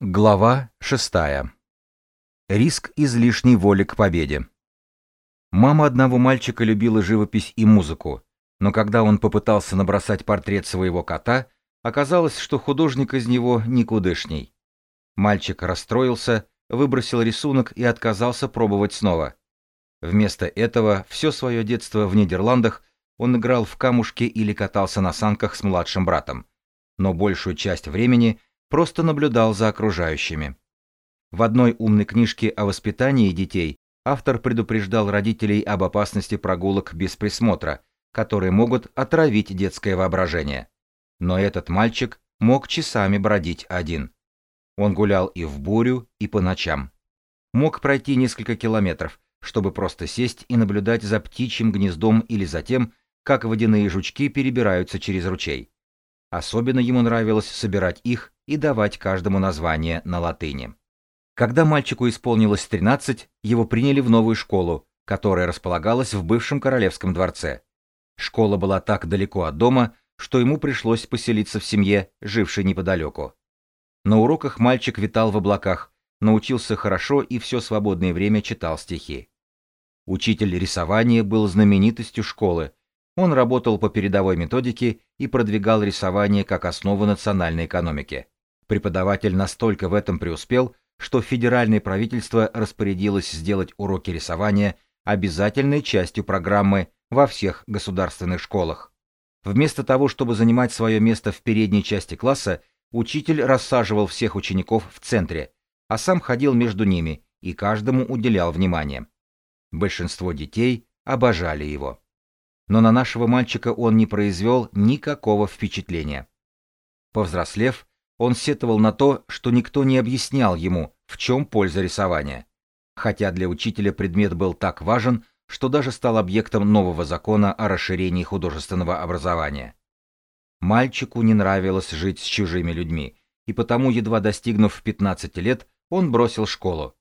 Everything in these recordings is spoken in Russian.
Глава 6. Риск излишней воли к победе. Мама одного мальчика любила живопись и музыку, но когда он попытался набросать портрет своего кота, оказалось, что художник из него никудышний. Мальчик расстроился, выбросил рисунок и отказался пробовать снова. Вместо этого все свое детство в Нидерландах он играл в камушки или катался на санках с младшим братом, но большую часть времени – просто наблюдал за окружающими. В одной умной книжке о воспитании детей автор предупреждал родителей об опасности прогулок без присмотра, которые могут отравить детское воображение. Но этот мальчик мог часами бродить один. Он гулял и в бурю, и по ночам. Мог пройти несколько километров, чтобы просто сесть и наблюдать за птичьим гнездом или за тем, как водяные жучки перебираются через ручей. Особенно ему нравилось собирать их и давать каждому название на латыни. Когда мальчику исполнилось 13, его приняли в новую школу, которая располагалась в бывшем королевском дворце. Школа была так далеко от дома, что ему пришлось поселиться в семье, жившей неподалеку. На уроках мальчик витал в облаках, научился хорошо и все свободное время читал стихи. Учитель рисования был знаменитостью школы, он работал по передовой методике и продвигал рисование как основу национальной экономики. Преподаватель настолько в этом преуспел, что федеральное правительство распорядилось сделать уроки рисования обязательной частью программы во всех государственных школах. Вместо того, чтобы занимать свое место в передней части класса, учитель рассаживал всех учеников в центре, а сам ходил между ними и каждому уделял внимание. Большинство детей обожали его но на нашего мальчика он не произвел никакого впечатления. Повзрослев, он сетовал на то, что никто не объяснял ему, в чем польза рисования. Хотя для учителя предмет был так важен, что даже стал объектом нового закона о расширении художественного образования. Мальчику не нравилось жить с чужими людьми, и потому, едва достигнув 15 лет, он бросил школу.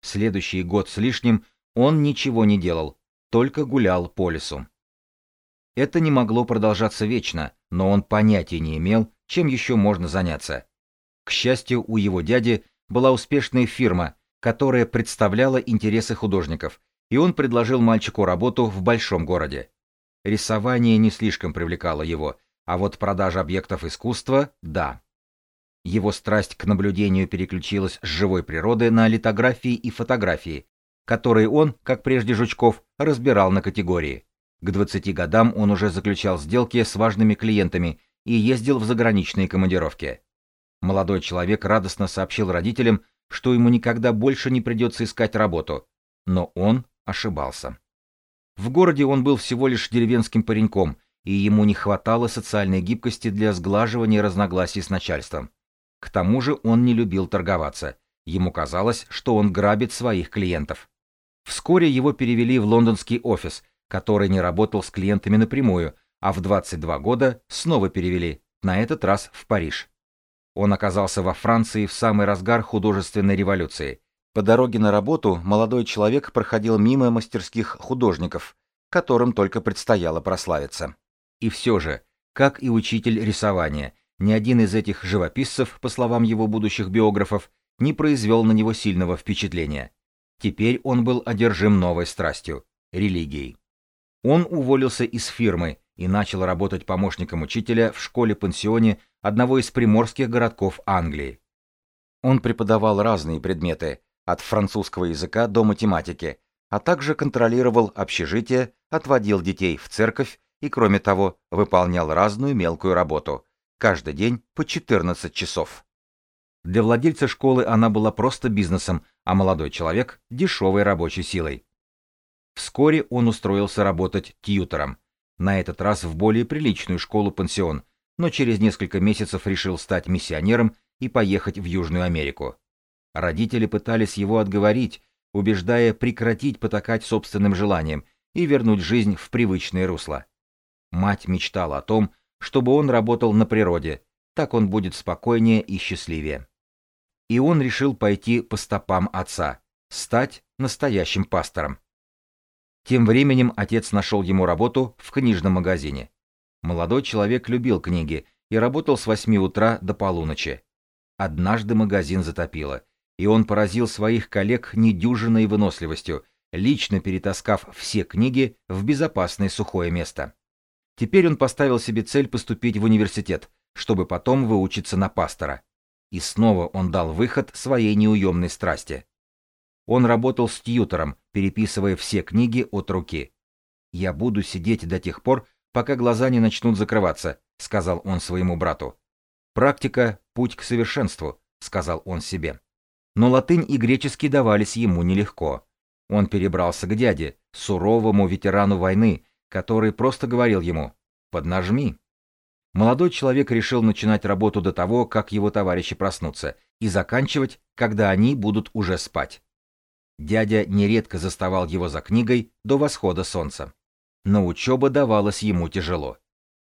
Следующий год с лишним он ничего не делал, только гулял по лесу. Это не могло продолжаться вечно, но он понятия не имел, чем еще можно заняться. К счастью, у его дяди была успешная фирма, которая представляла интересы художников, и он предложил мальчику работу в большом городе. Рисование не слишком привлекало его, а вот продажа объектов искусства – да. Его страсть к наблюдению переключилась с живой природы на литографии и фотографии, которые он, как прежде Жучков, разбирал на категории. К 20 годам он уже заключал сделки с важными клиентами и ездил в заграничные командировки. Молодой человек радостно сообщил родителям, что ему никогда больше не придется искать работу, но он ошибался. В городе он был всего лишь деревенским пареньком, и ему не хватало социальной гибкости для сглаживания разногласий с начальством. К тому же он не любил торговаться. Ему казалось, что он грабит своих клиентов. Вскоре его перевели в лондонский офис, который не работал с клиентами напрямую, а в 22 года снова перевели, на этот раз в Париж. Он оказался во Франции в самый разгар художественной революции. По дороге на работу молодой человек проходил мимо мастерских художников, которым только предстояло прославиться. И все же, как и учитель рисования, ни один из этих живописцев, по словам его будущих биографов, не произвел на него сильного впечатления. Теперь он был одержим новой страстью – религией. Он уволился из фирмы и начал работать помощником учителя в школе-пансионе одного из приморских городков Англии. Он преподавал разные предметы, от французского языка до математики, а также контролировал общежитие, отводил детей в церковь и, кроме того, выполнял разную мелкую работу, каждый день по 14 часов. Для владельца школы она была просто бизнесом, а молодой человек – дешевой рабочей силой. Вскоре он устроился работать тьютором, на этот раз в более приличную школу-пансион, но через несколько месяцев решил стать миссионером и поехать в Южную Америку. Родители пытались его отговорить, убеждая прекратить потакать собственным желаниям и вернуть жизнь в привычное русло. Мать мечтала о том, чтобы он работал на природе, так он будет спокойнее и счастливее. И он решил пойти по стопам отца, стать настоящим пастором. Тем временем отец нашел ему работу в книжном магазине. Молодой человек любил книги и работал с 8 утра до полуночи. Однажды магазин затопило, и он поразил своих коллег недюжинной выносливостью, лично перетаскав все книги в безопасное сухое место. Теперь он поставил себе цель поступить в университет, чтобы потом выучиться на пастора. И снова он дал выход своей неуемной страсти. Он работал с тьютором, переписывая все книги от руки. «Я буду сидеть до тех пор, пока глаза не начнут закрываться», — сказал он своему брату. «Практика — путь к совершенству», — сказал он себе. Но латынь и греческий давались ему нелегко. Он перебрался к дяде, суровому ветерану войны, который просто говорил ему «поднажми». Молодой человек решил начинать работу до того, как его товарищи проснутся, и заканчивать, когда они будут уже спать. Дядя нередко заставал его за книгой до восхода солнца. Но учеба давалась ему тяжело.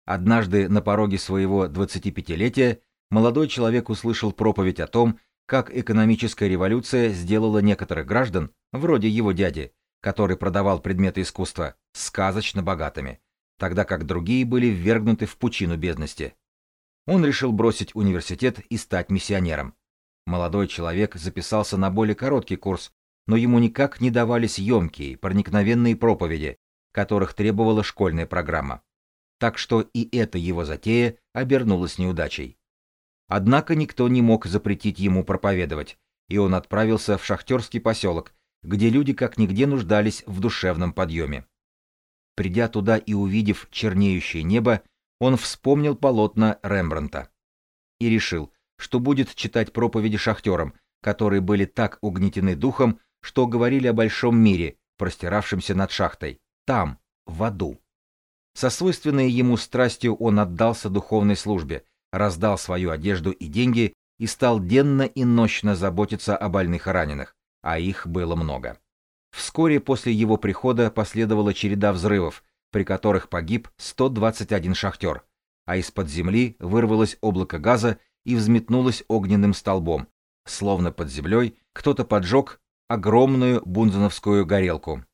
Однажды на пороге своего 25-летия молодой человек услышал проповедь о том, как экономическая революция сделала некоторых граждан, вроде его дяди, который продавал предметы искусства, сказочно богатыми, тогда как другие были ввергнуты в пучину бедности. Он решил бросить университет и стать миссионером. Молодой человек записался на более короткий курс, но ему никак не давались емкие, проникновенные проповеди, которых требовала школьная программа. Так что и эта его затея обернулась неудачей. Однако никто не мог запретить ему проповедовать, и он отправился в шахтерский поселок, где люди как нигде нуждались в душевном подъеме. Придя туда и увидев чернеющее небо, он вспомнил полотна Рембранта и решил, что будет читать проповеди шахтерам, которые были так угнетены духом, что говорили о большом мире, простиравшемся над шахтой, там, в аду. Со свойственной ему страстью он отдался духовной службе, раздал свою одежду и деньги и стал денно и нощно заботиться о больных и раненых, а их было много. Вскоре после его прихода последовала череда взрывов, при которых погиб 121 шахтер, а из-под земли вырвалось облако газа и взметнулось огненным столбом, словно под землей кто-то поджег огромную бунзеновскую горелку.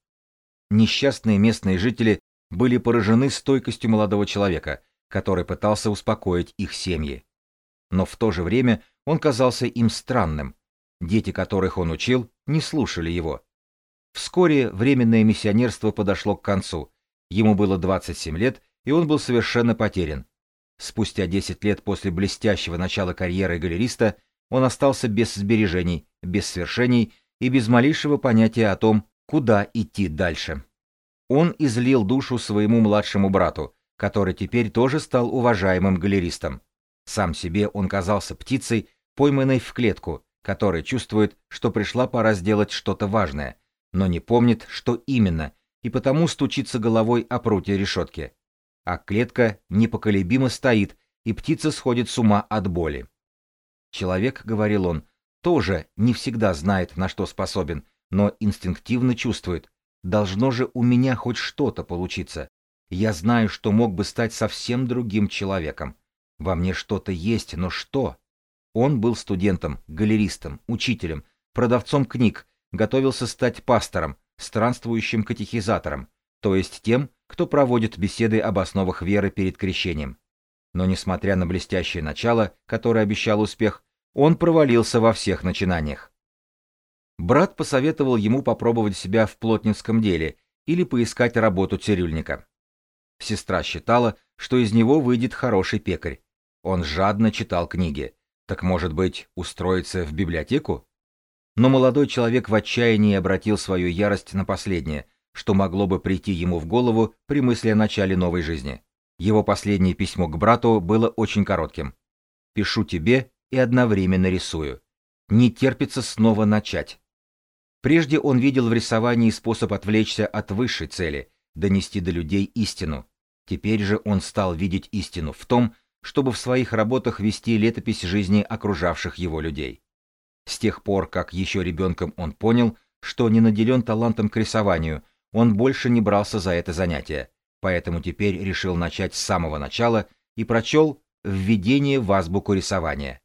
Несчастные местные жители были поражены стойкостью молодого человека, который пытался успокоить их семьи. Но в то же время он казался им странным. Дети, которых он учил, не слушали его. Вскоре временное миссионерство подошло к концу. Ему было 27 лет, и он был совершенно потерян. Спустя 10 лет после блестящего начала карьеры галериста он остался без сбережений, без свершений и без малейшего понятия о том, куда идти дальше. Он излил душу своему младшему брату, который теперь тоже стал уважаемым галеристом. Сам себе он казался птицей, пойманной в клетку, которая чувствует, что пришла пора сделать что-то важное, но не помнит, что именно, и потому стучится головой о прутье решетки. А клетка непоколебимо стоит, и птица сходит с ума от боли. Человек, говорил он, тоже не всегда знает, на что способен, но инстинктивно чувствует, должно же у меня хоть что-то получиться, я знаю, что мог бы стать совсем другим человеком. Во мне что-то есть, но что? Он был студентом, галеристом, учителем, продавцом книг, готовился стать пастором, странствующим катехизатором, то есть тем, кто проводит беседы об основах веры перед крещением. Но несмотря на блестящее начало, которое обещал успех, он провалился во всех начинаниях. Брат посоветовал ему попробовать себя в плотницком деле или поискать работу цирюльника. Сестра считала, что из него выйдет хороший пекарь. Он жадно читал книги. Так, может быть, устроиться в библиотеку? Но молодой человек в отчаянии обратил свою ярость на последнее, что могло бы прийти ему в голову при мысли о начале новой жизни. Его последнее письмо к брату было очень коротким. «Пишу тебе и одновременно рисую. Не терпится снова начать». Прежде он видел в рисовании способ отвлечься от высшей цели, донести до людей истину. Теперь же он стал видеть истину в том, чтобы в своих работах вести летопись жизни окружавших его людей. С тех пор, как еще ребенком он понял, что не наделен талантом к рисованию, он больше не брался за это занятие, поэтому теперь решил начать с самого начала и прочел «Введение в азбуку рисования»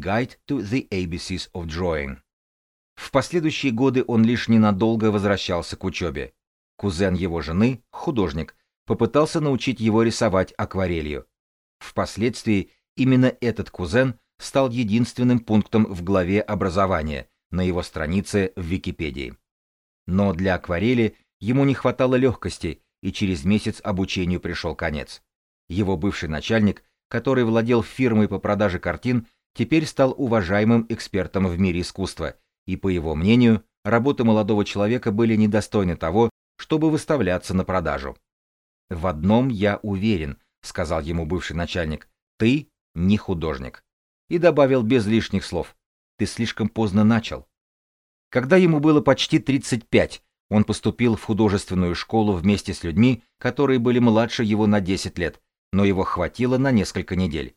Guide to the ABCs of Drawing. В последующие годы он лишь ненадолго возвращался к учебе. Кузен его жены, художник, попытался научить его рисовать акварелью. Впоследствии именно этот кузен стал единственным пунктом в главе образования на его странице в Википедии. Но для акварели ему не хватало легкости, и через месяц обучению пришел конец. Его бывший начальник, который владел фирмой по продаже картин, теперь стал уважаемым экспертом в мире искусства, и, по его мнению, работы молодого человека были недостойны того, чтобы выставляться на продажу. «В одном я уверен», — сказал ему бывший начальник, — «ты не художник». И добавил без лишних слов, «ты слишком поздно начал». Когда ему было почти 35, он поступил в художественную школу вместе с людьми, которые были младше его на 10 лет, но его хватило на несколько недель.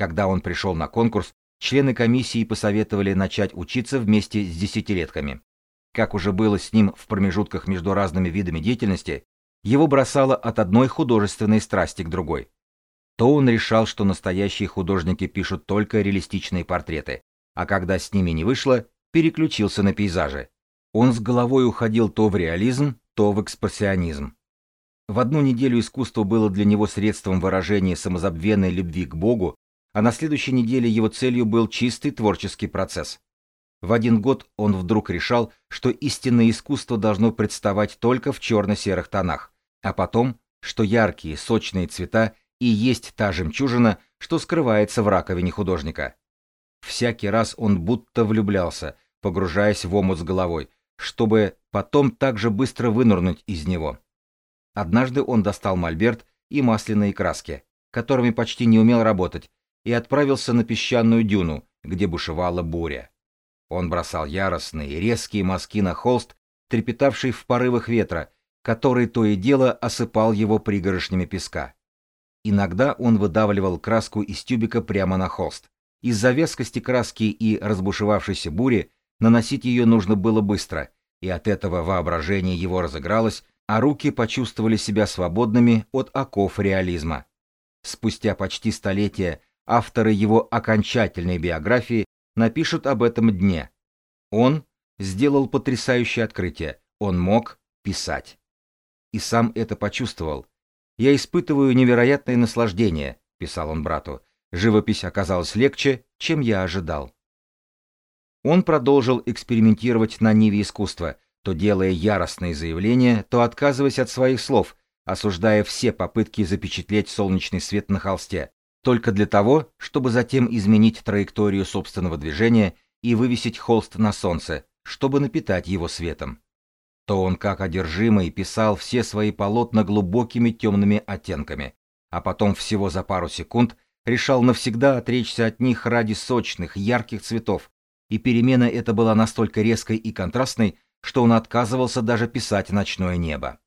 Когда он пришел на конкурс, члены комиссии посоветовали начать учиться вместе с десятилетками. Как уже было с ним в промежутках между разными видами деятельности, его бросало от одной художественной страсти к другой. То он решал, что настоящие художники пишут только реалистичные портреты, а когда с ними не вышло, переключился на пейзажи. Он с головой уходил то в реализм, то в экспрессионизм. В одну неделю искусство было для него средством выражения самозабвенной любви к Богу, а на следующей неделе его целью был чистый творческий процесс. В один год он вдруг решал, что истинное искусство должно представать только в черно-серых тонах, а потом, что яркие, сочные цвета и есть та жемчужина, что скрывается в раковине художника. Всякий раз он будто влюблялся, погружаясь в омут с головой, чтобы потом так же быстро вынырнуть из него. Однажды он достал мольберт и масляные краски, которыми почти не умел работать, и отправился на песчаную дюну, где бушевала буря. Он бросал яростные, резкие мазки на холст, трепетавший в порывах ветра, который то и дело осыпал его пригоршнями песка. Иногда он выдавливал краску из тюбика прямо на холст. Из-за вескости краски и разбушевавшейся бури наносить ее нужно было быстро, и от этого воображение его разыгралось, а руки почувствовали себя свободными от оков реализма. Спустя почти столетия авторы его окончательной биографии напишут об этом дне. Он сделал потрясающее открытие. Он мог писать. И сам это почувствовал. «Я испытываю невероятное наслаждение», — писал он брату. «Живопись оказалась легче, чем я ожидал». Он продолжил экспериментировать на ниве искусства, то делая яростные заявления, то отказываясь от своих слов, осуждая все попытки запечатлеть солнечный свет на холсте, только для того, чтобы затем изменить траекторию собственного движения и вывесить холст на солнце, чтобы напитать его светом. То он как одержимый писал все свои полотна глубокими темными оттенками, а потом всего за пару секунд решал навсегда отречься от них ради сочных, ярких цветов, и перемена эта была настолько резкой и контрастной, что он отказывался даже писать ночное небо.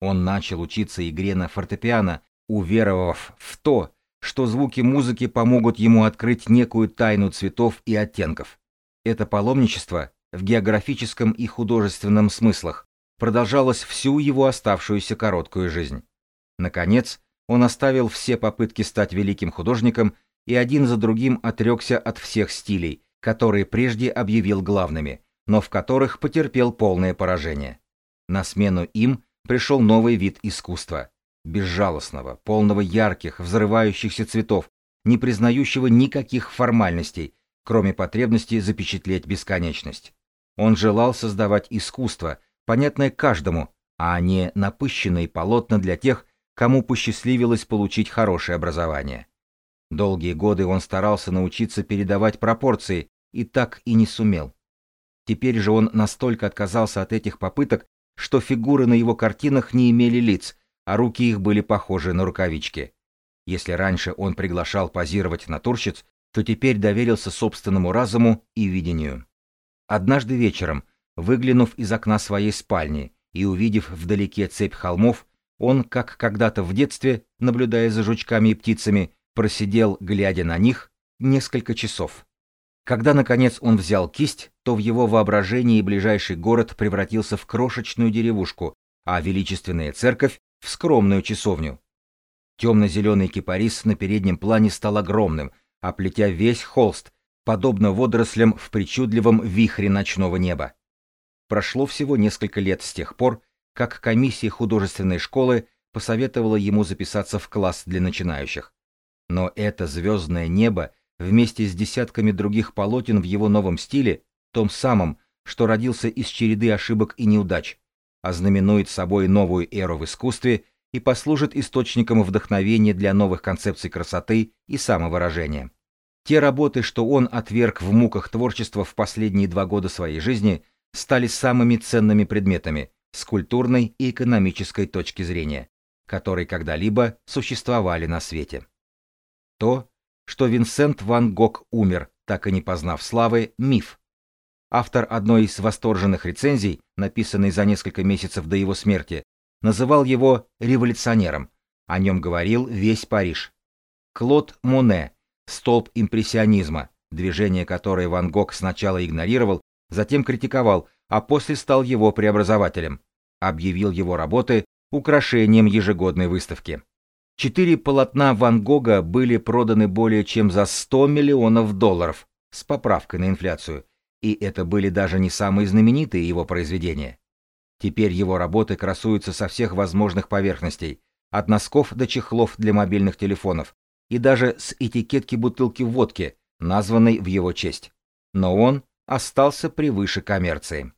Он начал учиться игре на фортепиано, уверовав в то, что звуки музыки помогут ему открыть некую тайну цветов и оттенков. Это паломничество в географическом и художественном смыслах продолжалось всю его оставшуюся короткую жизнь. Наконец, он оставил все попытки стать великим художником и один за другим отрекся от всех стилей, которые прежде объявил главными, но в которых потерпел полное поражение. На смену им пришел новый вид искусства, безжалостного, полного ярких, взрывающихся цветов, не признающего никаких формальностей, кроме потребности запечатлеть бесконечность. Он желал создавать искусство, понятное каждому, а не напыщенные полотна для тех, кому посчастливилось получить хорошее образование. Долгие годы он старался научиться передавать пропорции, и так и не сумел. Теперь же он настолько отказался от этих попыток, что фигуры на его картинах не имели лиц, а руки их были похожи на рукавички. Если раньше он приглашал позировать натурщиц, то теперь доверился собственному разуму и видению. Однажды вечером, выглянув из окна своей спальни и увидев вдалеке цепь холмов, он, как когда-то в детстве, наблюдая за жучками и птицами, просидел, глядя на них, несколько часов. Когда, наконец, он взял кисть, то в его воображении ближайший город превратился в крошечную деревушку, а величественная церковь в скромную часовню. Темно-зеленый кипарис на переднем плане стал огромным, оплетя весь холст, подобно водорослям в причудливом вихре ночного неба. Прошло всего несколько лет с тех пор, как комиссия художественной школы посоветовала ему записаться в класс для начинающих. Но это звездное небо вместе с десятками других полотен в его новом стиле, том самом, что родился из череды ошибок и неудач, ознаменует собой новую эру в искусстве и послужит источником вдохновения для новых концепций красоты и самовыражения. Те работы, что он отверг в муках творчества в последние два года своей жизни, стали самыми ценными предметами с культурной и экономической точки зрения, которые когда-либо существовали на свете. То, что Винсент ван Гог умер, так и не познав славы, миф. Автор одной из восторженных рецензий, написанной за несколько месяцев до его смерти, называл его революционером. О нем говорил весь Париж. Клод Моне, столб импрессионизма, движение которое Ван Гог сначала игнорировал, затем критиковал, а после стал его преобразователем. Объявил его работы украшением ежегодной выставки. Четыре полотна Ван Гога были проданы более чем за 100 миллионов долларов с поправкой на инфляцию, и это были даже не самые знаменитые его произведения. Теперь его работы красуются со всех возможных поверхностей, от носков до чехлов для мобильных телефонов, и даже с этикетки бутылки водки, названной в его честь. Но он остался превыше коммерции.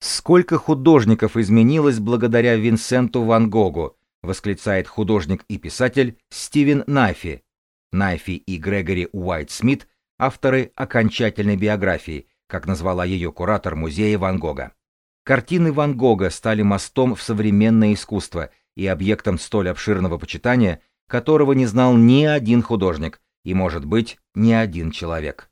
Сколько художников изменилось благодаря Винсенту Ван Гогу, восклицает художник и писатель Стивен Найфи. Найфи и Грегори Уайт Смит – авторы окончательной биографии, как назвала ее куратор музея Ван Гога. Картины Ван Гога стали мостом в современное искусство и объектом столь обширного почитания, которого не знал ни один художник и, может быть, ни один человек.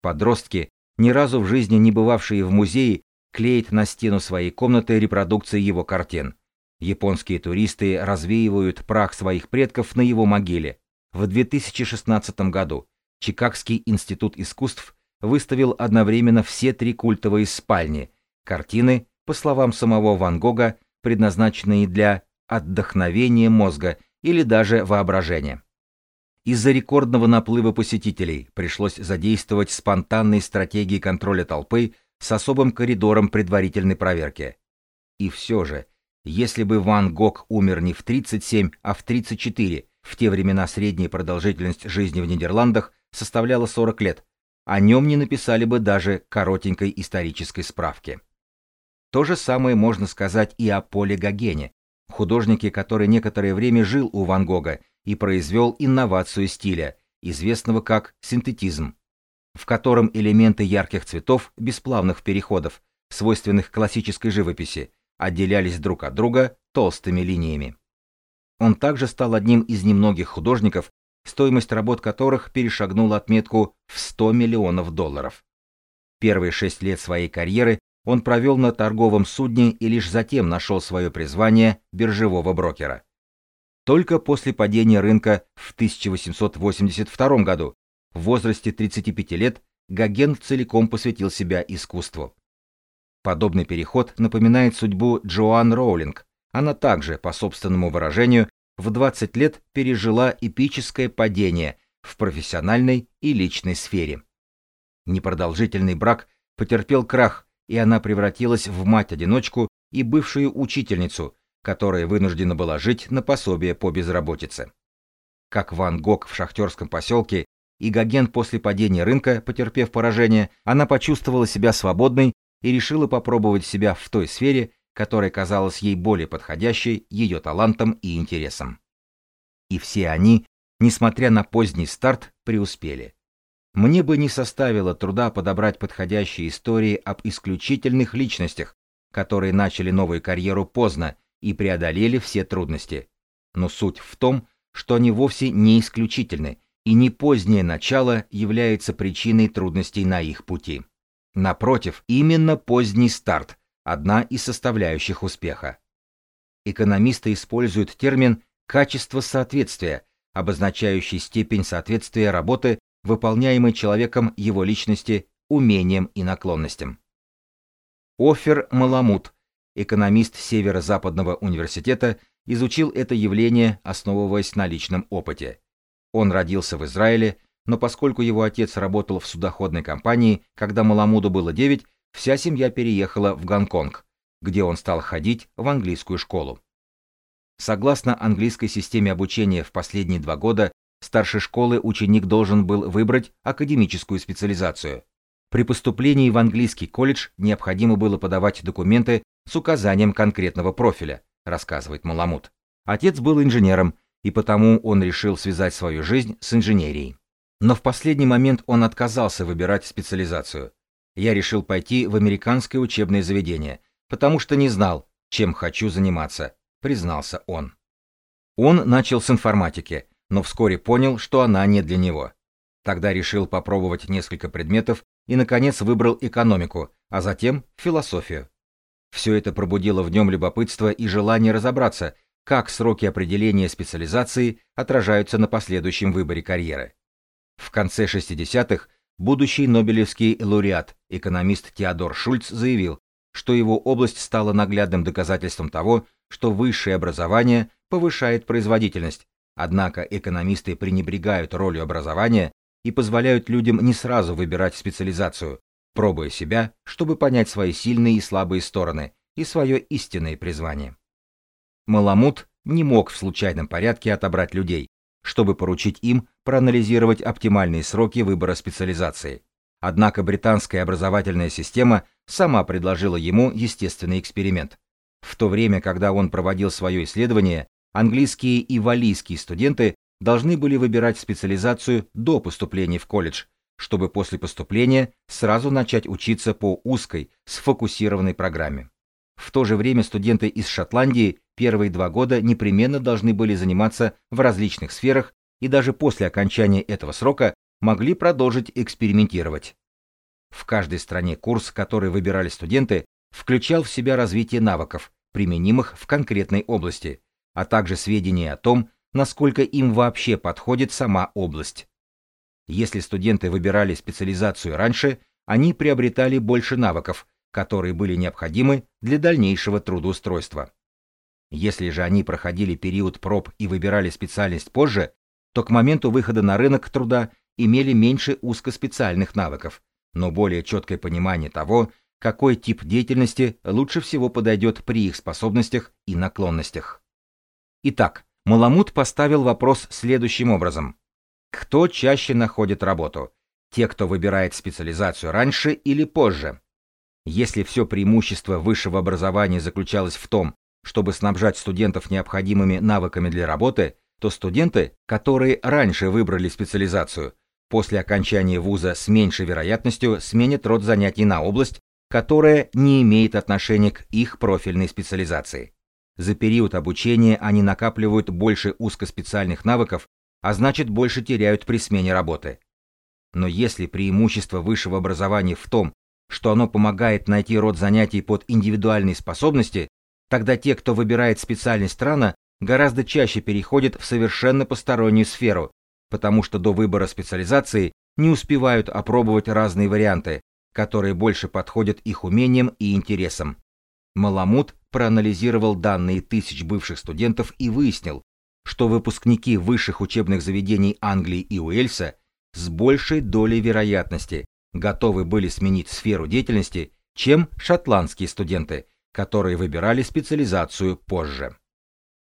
Подростки, ни разу в жизни не бывавшие в музее, клеят на стену своей комнаты репродукции его картин – Японские туристы развеивают прах своих предков на его могиле. В 2016 году Чикагский институт искусств выставил одновременно все три культовые спальни, картины, по словам самого Ван Гога, предназначенные для отдохновения мозга или даже воображения. Из-за рекордного наплыва посетителей пришлось задействовать спонтанные стратегии контроля толпы с особым коридором предварительной проверки. И все же, если бы Ван Гог умер не в 37, а в 34, в те времена средняя продолжительность жизни в Нидерландах составляла 40 лет, о нем не написали бы даже коротенькой исторической справки. То же самое можно сказать и о Поле Гогене, художнике, который некоторое время жил у Ван Гога и произвел инновацию стиля, известного как синтетизм, в котором элементы ярких цветов, бесплавных переходов, свойственных классической живописи, отделялись друг от друга толстыми линиями. Он также стал одним из немногих художников, стоимость работ которых перешагнула отметку в 100 миллионов долларов. Первые шесть лет своей карьеры он провел на торговом судне и лишь затем нашел свое призвание биржевого брокера. Только после падения рынка в 1882 году, в возрасте 35 лет, Гоген целиком посвятил себя искусству. Подобный переход напоминает судьбу Джоан Роулинг. Она также, по собственному выражению, в 20 лет пережила эпическое падение в профессиональной и личной сфере. Непродолжительный брак потерпел крах, и она превратилась в мать-одиночку и бывшую учительницу, которая вынуждена была жить на пособие по безработице. Как Ван Гог в шахтерском поселке и Гоген после падения рынка, потерпев поражение, она почувствовала себя свободной и решила попробовать себя в той сфере, которая казалась ей более подходящей ее талантам и интересам. И все они, несмотря на поздний старт, преуспели. Мне бы не составило труда подобрать подходящие истории об исключительных личностях, которые начали новую карьеру поздно и преодолели все трудности. Но суть в том, что они вовсе не исключительны, и не позднее начало является причиной трудностей на их пути. Напротив, именно поздний старт – одна из составляющих успеха. Экономисты используют термин «качество соответствия», обозначающий степень соответствия работы, выполняемой человеком его личности, умениям и наклонностям. Офер Маламут, экономист Северо-Западного университета, изучил это явление, основываясь на личном опыте. Он родился в Израиле, но поскольку его отец работал в судоходной компании, когда Маламуду было 9, вся семья переехала в Гонконг, где он стал ходить в английскую школу. Согласно английской системе обучения в последние два года старшей школы ученик должен был выбрать академическую специализацию. При поступлении в английский колледж необходимо было подавать документы с указанием конкретного профиля, рассказывает Маламут. Отец был инженером, и потому он решил связать свою жизнь с инженерией. Но в последний момент он отказался выбирать специализацию. Я решил пойти в американское учебное заведение, потому что не знал, чем хочу заниматься, признался он. Он начал с информатики, но вскоре понял, что она не для него. Тогда решил попробовать несколько предметов и, наконец, выбрал экономику, а затем философию. Все это пробудило в нем любопытство и желание разобраться, как сроки определения специализации отражаются на последующем выборе карьеры. В конце 60-х будущий Нобелевский лауреат, экономист Теодор Шульц заявил, что его область стала наглядным доказательством того, что высшее образование повышает производительность, однако экономисты пренебрегают ролью образования и позволяют людям не сразу выбирать специализацию, пробуя себя, чтобы понять свои сильные и слабые стороны и свое истинное призвание. Маламут не мог в случайном порядке отобрать людей, чтобы поручить им проанализировать оптимальные сроки выбора специализации. Однако британская образовательная система сама предложила ему естественный эксперимент. В то время, когда он проводил свое исследование, английские и валлийские студенты должны были выбирать специализацию до поступления в колледж, чтобы после поступления сразу начать учиться по узкой, сфокусированной программе. В то же время студенты из Шотландии первые два года непременно должны были заниматься в различных сферах и даже после окончания этого срока могли продолжить экспериментировать. В каждой стране курс, который выбирали студенты, включал в себя развитие навыков, применимых в конкретной области, а также сведения о том, насколько им вообще подходит сама область. Если студенты выбирали специализацию раньше, они приобретали больше навыков, которые были необходимы для дальнейшего трудоустройства. Если же они проходили период проб и выбирали специальность позже, то к моменту выхода на рынок труда имели меньше узкоспециальных навыков, но более четкое понимание того, какой тип деятельности лучше всего подойдет при их способностях и наклонностях. Итак, Маламут поставил вопрос следующим образом. Кто чаще находит работу? Те, кто выбирает специализацию раньше или позже? Если все преимущество высшего образования заключалось в том, чтобы снабжать студентов необходимыми навыками для работы, то студенты, которые раньше выбрали специализацию, после окончания вуза с меньшей вероятностью сменят род занятий на область, которая не имеет отношения к их профильной специализации. За период обучения они накапливают больше узкоспециальных навыков, а значит больше теряют при смене работы. Но если преимущество высшего образования в том, что оно помогает найти род занятий под индивидуальные способности, тогда те, кто выбирает специальность рано, гораздо чаще переходят в совершенно постороннюю сферу, потому что до выбора специализации не успевают опробовать разные варианты, которые больше подходят их умениям и интересам. Маламут проанализировал данные тысяч бывших студентов и выяснил, что выпускники высших учебных заведений Англии и Уэльса с большей долей вероятности готовы были сменить сферу деятельности, чем шотландские студенты, которые выбирали специализацию позже.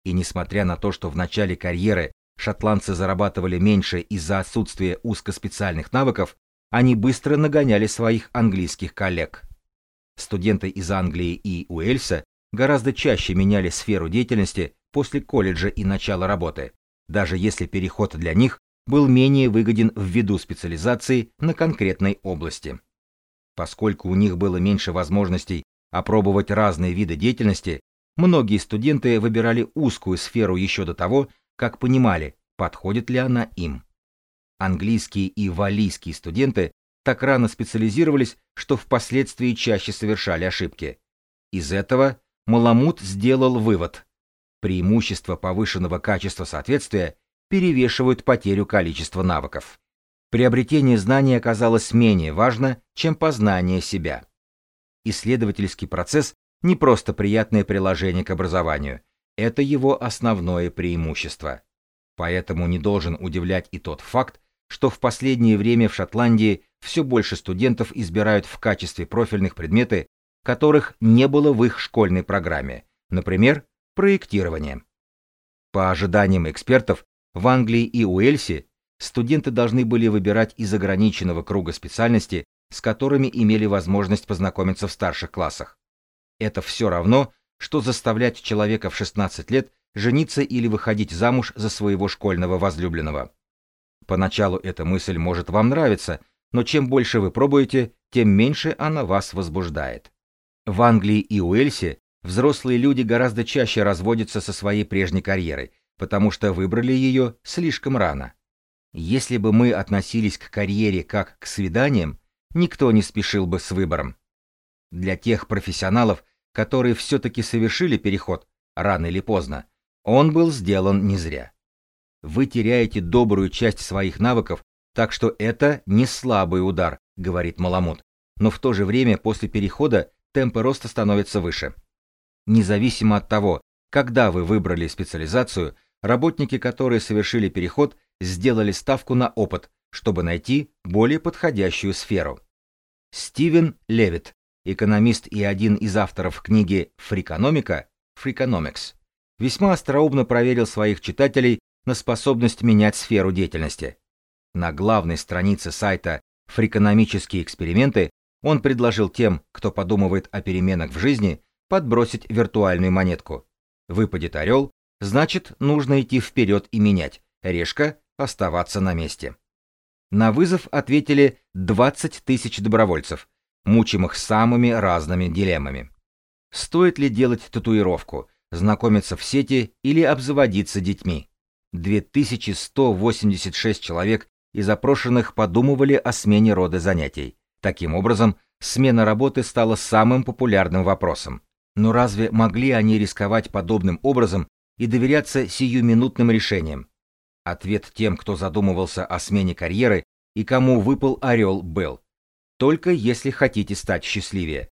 И несмотря на то, что в начале карьеры шотландцы зарабатывали меньше из-за отсутствия узкоспециальных навыков, они быстро нагоняли своих английских коллег. Студенты из Англии и Уэльса гораздо чаще меняли сферу деятельности после колледжа и начала работы, даже если переход для них был менее выгоден ввиду специализации на конкретной области. Поскольку у них было меньше возможностей опробовать разные виды деятельности, многие студенты выбирали узкую сферу еще до того, как понимали, подходит ли она им. Английские и валлийские студенты так рано специализировались, что впоследствии чаще совершали ошибки. Из этого Маламут сделал вывод. Преимущество повышенного качества соответствия перевешивают потерю количества навыков. Приобретение знаний оказалось менее важно, чем познание себя. Исследовательский процесс не просто приятное приложение к образованию, это его основное преимущество. Поэтому не должен удивлять и тот факт, что в последнее время в Шотландии все больше студентов избирают в качестве профильных предметы, которых не было в их школьной программе, например, проектирование. По ожиданиям экспертов, В Англии и Уэльсе студенты должны были выбирать из ограниченного круга специальностей, с которыми имели возможность познакомиться в старших классах. Это все равно, что заставлять человека в 16 лет жениться или выходить замуж за своего школьного возлюбленного. Поначалу эта мысль может вам нравиться, но чем больше вы пробуете, тем меньше она вас возбуждает. В Англии и Уэльсе взрослые люди гораздо чаще разводятся со своей прежней карьерой, потому что выбрали ее слишком рано. Если бы мы относились к карьере как к свиданиям, никто не спешил бы с выбором. Для тех профессионалов, которые все-таки совершили переход, рано или поздно, он был сделан не зря. Вы теряете добрую часть своих навыков, так что это не слабый удар, говорит Маламут. Но в то же время после перехода темпы роста становятся выше. Независимо от того, когда вы выбрали специализацию, работники, которые совершили переход, сделали ставку на опыт, чтобы найти более подходящую сферу. Стивен Левит, экономист и один из авторов книги «Фрикономика» Freakonomics, весьма остроумно проверил своих читателей на способность менять сферу деятельности. На главной странице сайта «Фрикономические эксперименты» он предложил тем, кто подумывает о переменах в жизни, подбросить виртуальную монетку. Выпадет орел, значит, нужно идти вперед и менять, решка – оставаться на месте. На вызов ответили 20 тысяч добровольцев, мучимых самыми разными дилеммами. Стоит ли делать татуировку, знакомиться в сети или обзаводиться детьми? 2186 человек из опрошенных подумывали о смене рода занятий. Таким образом, смена работы стала самым популярным вопросом. Но разве могли они рисковать подобным образом и доверяться сиюминутным решениям? Ответ тем, кто задумывался о смене карьеры и кому выпал орел, был «Только если хотите стать счастливее».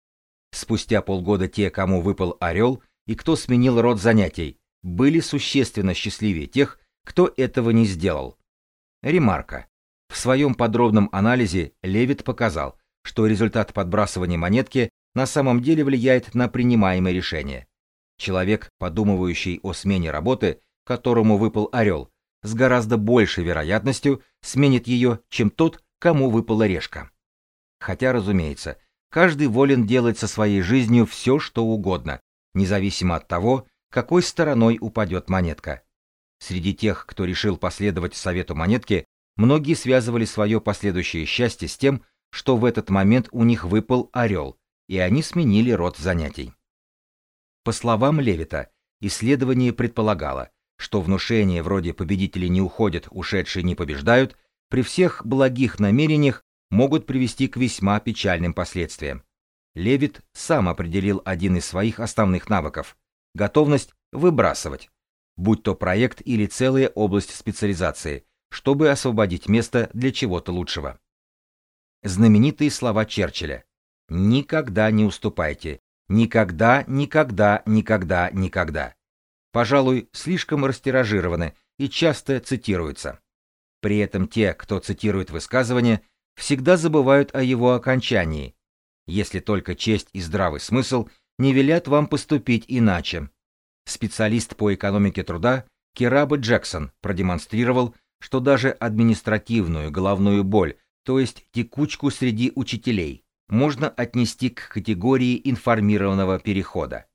Спустя полгода те, кому выпал орел, и кто сменил род занятий, были существенно счастливее тех, кто этого не сделал. Ремарка. В своем подробном анализе Левит показал, что результат подбрасывания монетки на самом деле влияет на принимаемое решение. Человек, подумывающий о смене работы, которому выпал орел, с гораздо большей вероятностью сменит ее, чем тот, кому выпала решка. Хотя, разумеется, каждый волен делать со своей жизнью все, что угодно, независимо от того, какой стороной упадет монетка. Среди тех, кто решил последовать совету монетки, многие связывали свое последующее счастье с тем, что в этот момент у них выпал орел, и они сменили род занятий. По словам Левита, исследование предполагало, что внушения вроде «победители не уходят, ушедшие не побеждают» при всех благих намерениях могут привести к весьма печальным последствиям. Левит сам определил один из своих основных навыков – готовность выбрасывать, будь то проект или целая область специализации, чтобы освободить место для чего-то лучшего. Знаменитые слова Черчилля «Никогда не уступайте, никогда, никогда, никогда, никогда» пожалуй, слишком растиражированы и часто цитируются. При этом те, кто цитирует высказывание, всегда забывают о его окончании, если только честь и здравый смысл не велят вам поступить иначе. Специалист по экономике труда Кираба Джексон продемонстрировал, что даже административную головную боль, то есть текучку среди учителей, можно отнести к категории информированного перехода.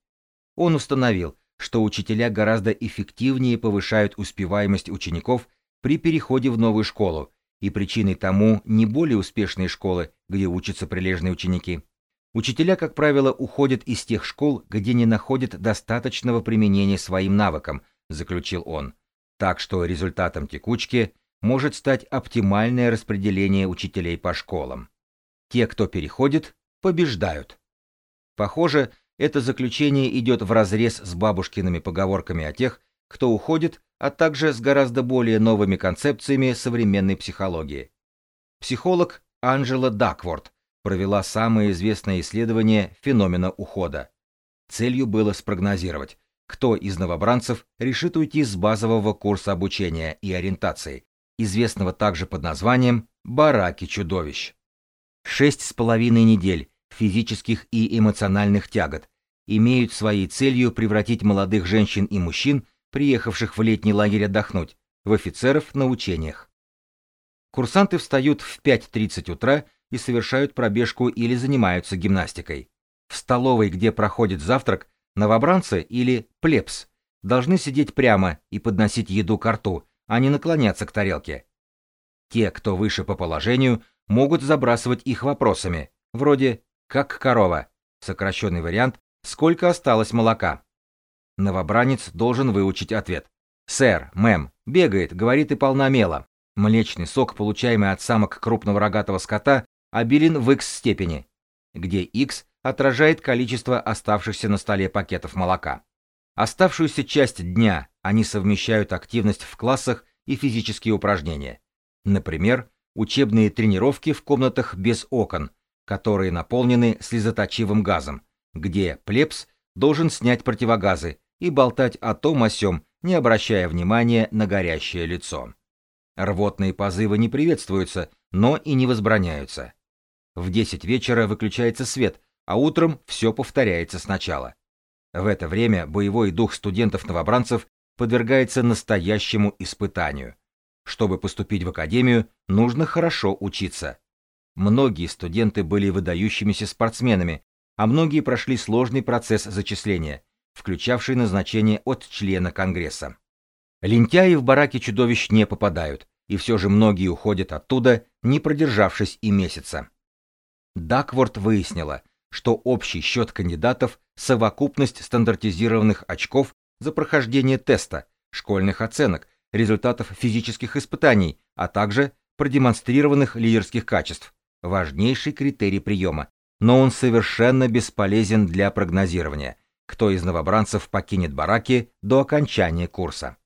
Он установил, что учителя гораздо эффективнее повышают успеваемость учеников при переходе в новую школу, и причиной тому не более успешные школы, где учатся прилежные ученики. Учителя, как правило, уходят из тех школ, где не находят достаточного применения своим навыкам, заключил он. Так что результатом текучки может стать оптимальное распределение учителей по школам. Те, кто переходит, побеждают. Похоже, это заключение идет вразрез с бабушкиными поговорками о тех, кто уходит, а также с гораздо более новыми концепциями современной психологии. Психолог Анжела Дакворд провела самое известное исследование феномена ухода. Целью было спрогнозировать, кто из новобранцев решит уйти с базового курса обучения и ориентации, известного также под названием «Бараки чудовищ». Шесть с половиной недель физических и эмоциональных тягот, имеют своей целью превратить молодых женщин и мужчин, приехавших в летний лагерь отдохнуть, в офицеров на учениях. Курсанты встают в 5.30 утра и совершают пробежку или занимаются гимнастикой. В столовой, где проходит завтрак, новобранцы или плебс должны сидеть прямо и подносить еду к рту, а не наклоняться к тарелке. Те, кто выше по положению, могут забрасывать их вопросами, вроде «как корова», сокращенный вариант «сколько осталось молока». Новобранец должен выучить ответ. «Сэр, мэм, бегает, говорит и полна мела». Млечный сок, получаемый от самок крупного рогатого скота, обилен в X степени, где X отражает количество оставшихся на столе пакетов молока. Оставшуюся часть дня они совмещают активность в классах и физические упражнения. Например, учебные тренировки в комнатах без окон, которые наполнены слезоточивым газом, где плебс должен снять противогазы и болтать о том о сём, не обращая внимания на горящее лицо. Рвотные позывы не приветствуются, но и не возбраняются. В 10 вечера выключается свет, а утром все повторяется сначала. В это время боевой дух студентов-новобранцев подвергается настоящему испытанию. Чтобы поступить в академию, нужно хорошо учиться. Многие студенты были выдающимися спортсменами, а многие прошли сложный процесс зачисления, включавший назначение от члена Конгресса. Лентяи в бараке чудовищ не попадают, и все же многие уходят оттуда, не продержавшись и месяца. Дакворд выяснила, что общий счет кандидатов – совокупность стандартизированных очков за прохождение теста, школьных оценок, результатов физических испытаний, а также продемонстрированных лидерских качеств, важнейший критерий приема, но он совершенно бесполезен для прогнозирования, кто из новобранцев покинет бараки до окончания курса.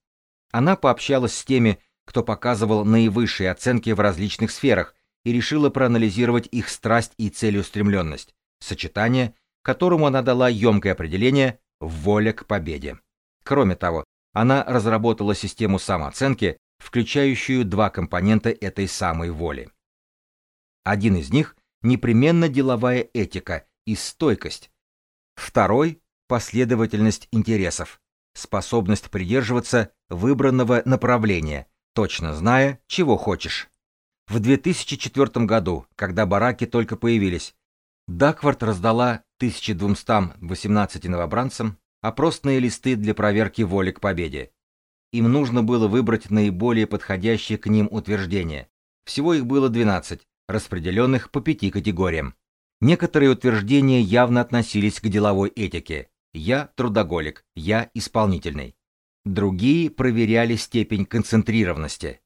Она пообщалась с теми, кто показывал наивысшие оценки в различных сферах, и решила проанализировать их страсть и целеустремленность, сочетание, которому она дала емкое определение «воля к победе». Кроме того, она разработала систему самооценки, включающую два компонента этой самой воли. Один из них – непременно деловая этика и стойкость. Второй – последовательность интересов, способность придерживаться выбранного направления, точно зная, чего хочешь. В 2004 году, когда бараки только появились, Даквард раздала 1218 новобранцам опросные листы для проверки воли к победе. Им нужно было выбрать наиболее подходящие к ним утверждения. Всего их было 12, распределенных по пяти категориям. Некоторые утверждения явно относились к деловой этике. Я трудоголик, я исполнительный. Другие проверяли степень концентрированности.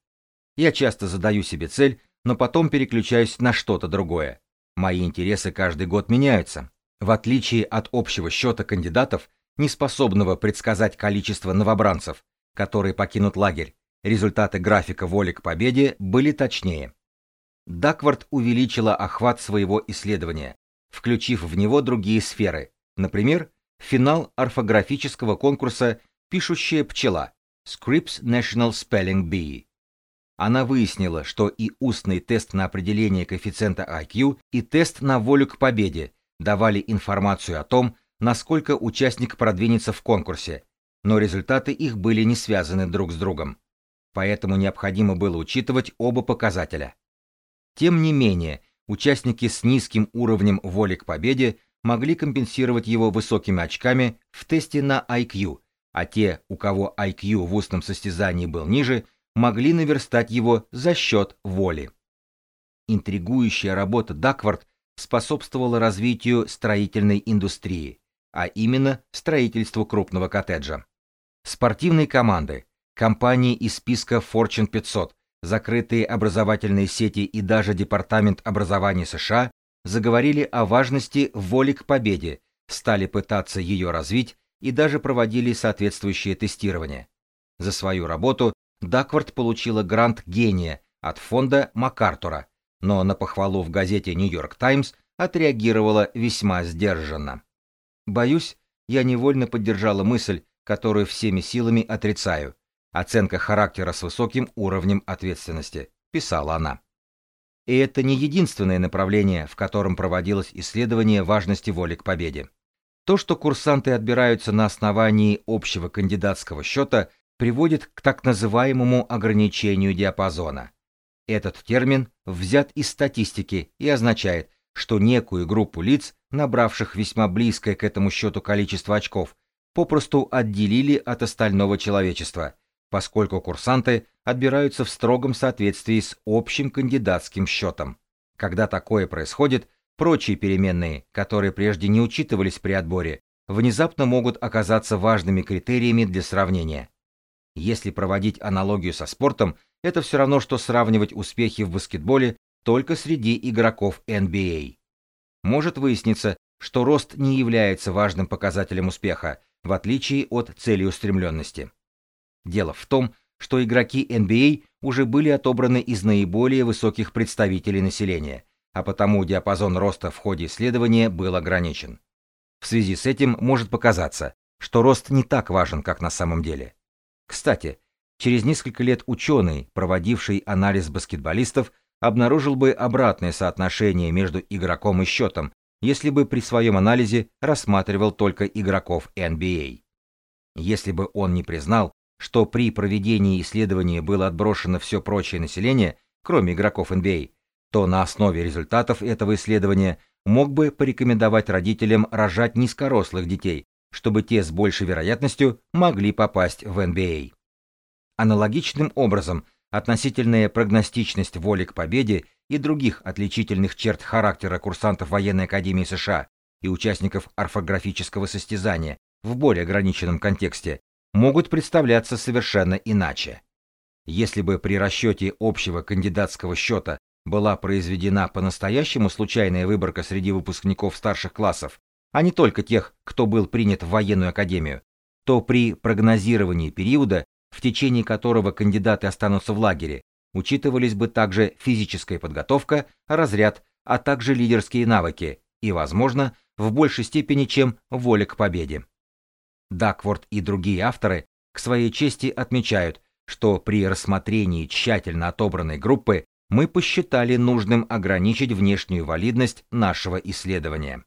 Я часто задаю себе цель, но потом переключаюсь на что-то другое. Мои интересы каждый год меняются. В отличие от общего счета кандидатов, не способного предсказать количество новобранцев, которые покинут лагерь, результаты графика воли к победе были точнее. Даквард увеличила охват своего исследования, включив в него другие сферы, например, финал орфографического конкурса «Пишущая пчела» Scripps National Spelling Bee она выяснила, что и устный тест на определение коэффициента IQ, и тест на волю к победе давали информацию о том, насколько участник продвинется в конкурсе, но результаты их были не связаны друг с другом. Поэтому необходимо было учитывать оба показателя. Тем не менее, участники с низким уровнем воли к победе могли компенсировать его высокими очками в тесте на IQ, а те, у кого IQ в устном состязании был ниже, могли наверстать его за счет воли. Интригующая работа Даквард способствовала развитию строительной индустрии, а именно строительству крупного коттеджа. Спортивные команды, компании из списка Fortune 500, закрытые образовательные сети и даже Департамент образования США заговорили о важности воли к победе, стали пытаться ее развить и даже проводили соответствующее тестирование. За свою работу Даквард получила грант гения от фонда МакАртура, но на похвалу в газете «Нью-Йорк Таймс» отреагировала весьма сдержанно. Боюсь, я невольно поддержала мысль, которую всеми силами отрицаю. Оценка характера с высоким уровнем ответственности, писала она. И это не единственное направление, в котором проводилось исследование важности воли к победе. То, что курсанты отбираются на основании общего кандидатского счета, приводит к так называемому ограничению диапазона. Этот термин взят из статистики и означает, что некую группу лиц, набравших весьма близкое к этому счету количество очков, попросту отделили от остального человечества, поскольку курсанты отбираются в строгом соответствии с общим кандидатским счетом. Когда такое происходит, прочие переменные, которые прежде не учитывались при отборе, внезапно могут оказаться важными критериями для сравнения. Если проводить аналогию со спортом, это все равно, что сравнивать успехи в баскетболе только среди игроков NBA. Может выясниться, что рост не является важным показателем успеха, в отличие от целеустремленности. Дело в том, что игроки NBA уже были отобраны из наиболее высоких представителей населения, а потому диапазон роста в ходе исследования был ограничен. В связи с этим может показаться, что рост не так важен, как на самом деле. Кстати, через несколько лет ученый, проводивший анализ баскетболистов, обнаружил бы обратное соотношение между игроком и счетом, если бы при своем анализе рассматривал только игроков NBA. Если бы он не признал, что при проведении исследования было отброшено все прочее население, кроме игроков NBA, то на основе результатов этого исследования мог бы порекомендовать родителям рожать низкорослых детей, чтобы те с большей вероятностью могли попасть в NBA. Аналогичным образом, относительная прогностичность воли к победе и других отличительных черт характера курсантов военной академии США и участников орфографического состязания в более ограниченном контексте могут представляться совершенно иначе. Если бы при расчете общего кандидатского счета была произведена по-настоящему случайная выборка среди выпускников старших классов, а не только тех, кто был принят в военную академию, то при прогнозировании периода, в течение которого кандидаты останутся в лагере, учитывались бы также физическая подготовка, разряд, а также лидерские навыки и, возможно, в большей степени, чем воля к победе. Дакворд и другие авторы к своей чести отмечают, что при рассмотрении тщательно отобранной группы мы посчитали нужным ограничить внешнюю валидность нашего исследования.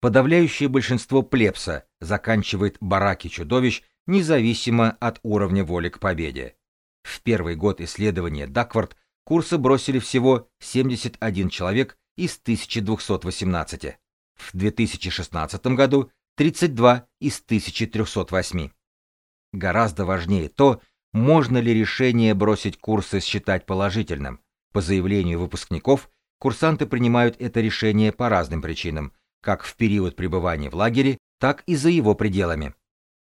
Подавляющее большинство плебса заканчивает бараки чудовищ независимо от уровня воли к победе. В первый год исследования Даквард курсы бросили всего 71 человек из 1218. В 2016 году 32 из 1308. Гораздо важнее то, можно ли решение бросить курсы считать положительным. По заявлению выпускников, курсанты принимают это решение по разным причинам, как в период пребывания в лагере, так и за его пределами.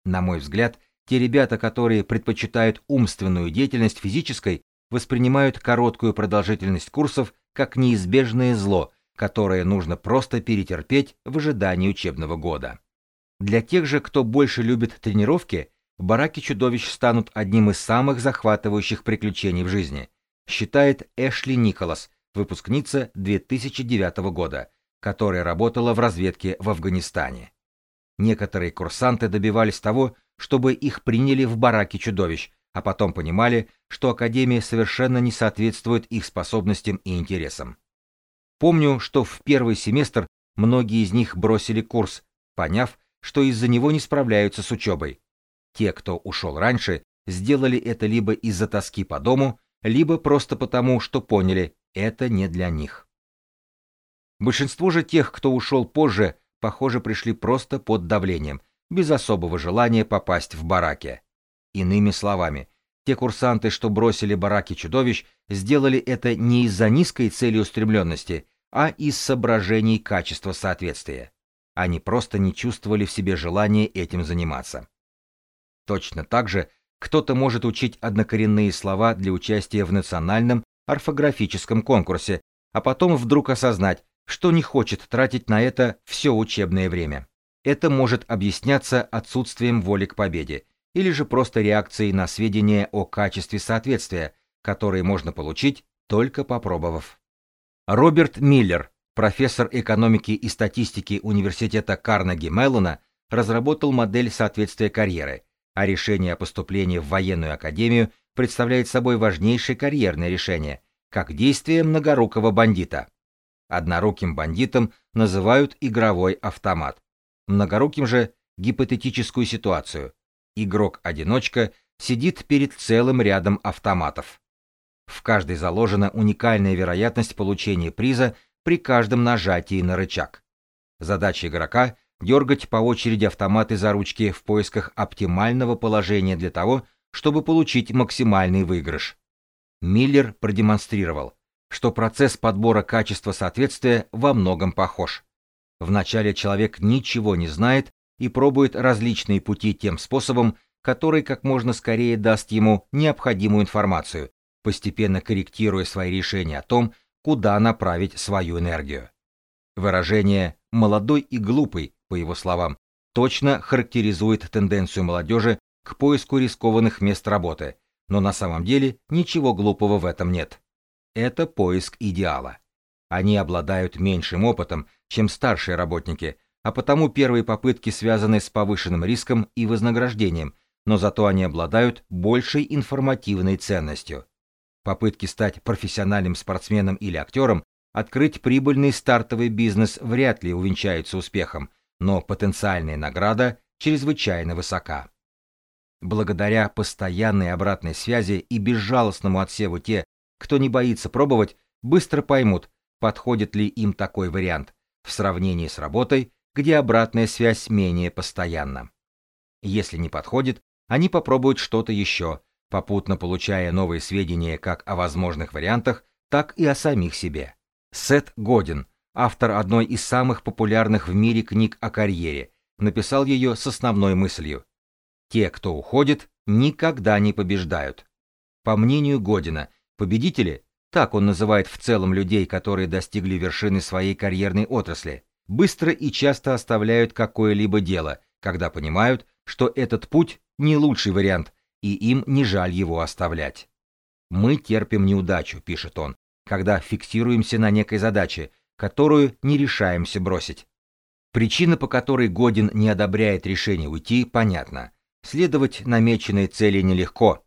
На мой взгляд, те ребята, которые предпочитают умственную деятельность физической, воспринимают короткую продолжительность курсов как неизбежное зло, которое нужно просто перетерпеть в ожидании учебного года. Для тех же, кто больше любит тренировки, бараки чудовищ станут одним из самых захватывающих приключений в жизни, считает Эшли Николас, выпускница 2009 года, которая работала в разведке в Афганистане. Некоторые курсанты добивались того, чтобы их приняли в бараки чудовищ, а потом понимали, что Академия совершенно не соответствует их способностям и интересам. Помню, что в первый семестр многие из них бросили курс, поняв, что из-за него не справляются с учебой. Те, кто ушел раньше, сделали это либо из-за тоски по дому, либо просто потому, что поняли, это не для них. Большинство же тех, кто ушел позже, похоже, пришли просто под давлением, без особого желания попасть в бараки. Иными словами, те курсанты, что бросили бараки чудовищ, сделали это не из-за низкой целеустремленности, а из соображений качества соответствия. Они просто не чувствовали в себе желания этим заниматься. Точно так же кто-то может учить однокоренные слова для участия в национальном орфографическом конкурсе, а потом вдруг осознать, что не хочет тратить на это все учебное время. Это может объясняться отсутствием воли к победе или же просто реакцией на сведения о качестве соответствия, которые можно получить, только попробовав. Роберт Миллер профессор экономики и статистики Университета Карнеги Меллона разработал модель соответствия карьеры, а решение о поступлении в военную академию представляет собой важнейшее карьерное решение, как действие многорукого бандита. Одноруким бандитом называют игровой автомат. Многоруким же гипотетическую ситуацию. Игрок-одиночка сидит перед целым рядом автоматов. В каждой заложена уникальная вероятность получения приза при каждом нажатии на рычаг. Задача игрока — дергать по очереди автоматы за ручки в поисках оптимального положения для того, чтобы получить максимальный выигрыш. Миллер продемонстрировал, что процесс подбора качества соответствия во многом похож. Вначале человек ничего не знает и пробует различные пути тем способом, который как можно скорее даст ему необходимую информацию, постепенно корректируя свои решения о том, куда направить свою энергию. Выражение «молодой и глупый», по его словам, точно характеризует тенденцию молодежи к поиску рискованных мест работы, но на самом деле ничего глупого в этом нет. Это поиск идеала. Они обладают меньшим опытом, чем старшие работники, а потому первые попытки связаны с повышенным риском и вознаграждением, но зато они обладают большей информативной ценностью. Попытки стать профессиональным спортсменом или актером, открыть прибыльный стартовый бизнес вряд ли увенчаются успехом, но потенциальная награда чрезвычайно высока. Благодаря постоянной обратной связи и безжалостному отсеву те, кто не боится пробовать, быстро поймут, подходит ли им такой вариант, в сравнении с работой, где обратная связь менее постоянна. Если не подходит, они попробуют что-то еще, попутно получая новые сведения как о возможных вариантах, так и о самих себе. Сет Годин, автор одной из самых популярных в мире книг о карьере, написал ее с основной мыслью. Те, кто уходит, никогда не побеждают. По мнению Година, победители, так он называет в целом людей, которые достигли вершины своей карьерной отрасли, быстро и часто оставляют какое-либо дело, когда понимают, что этот путь не лучший вариант, и им не жаль его оставлять. Мы терпим неудачу, пишет он, когда фиксируемся на некой задаче, которую не решаемся бросить. Причина, по которой Годин не одобряет решение уйти, понятна. Следовать намеченной цели нелегко.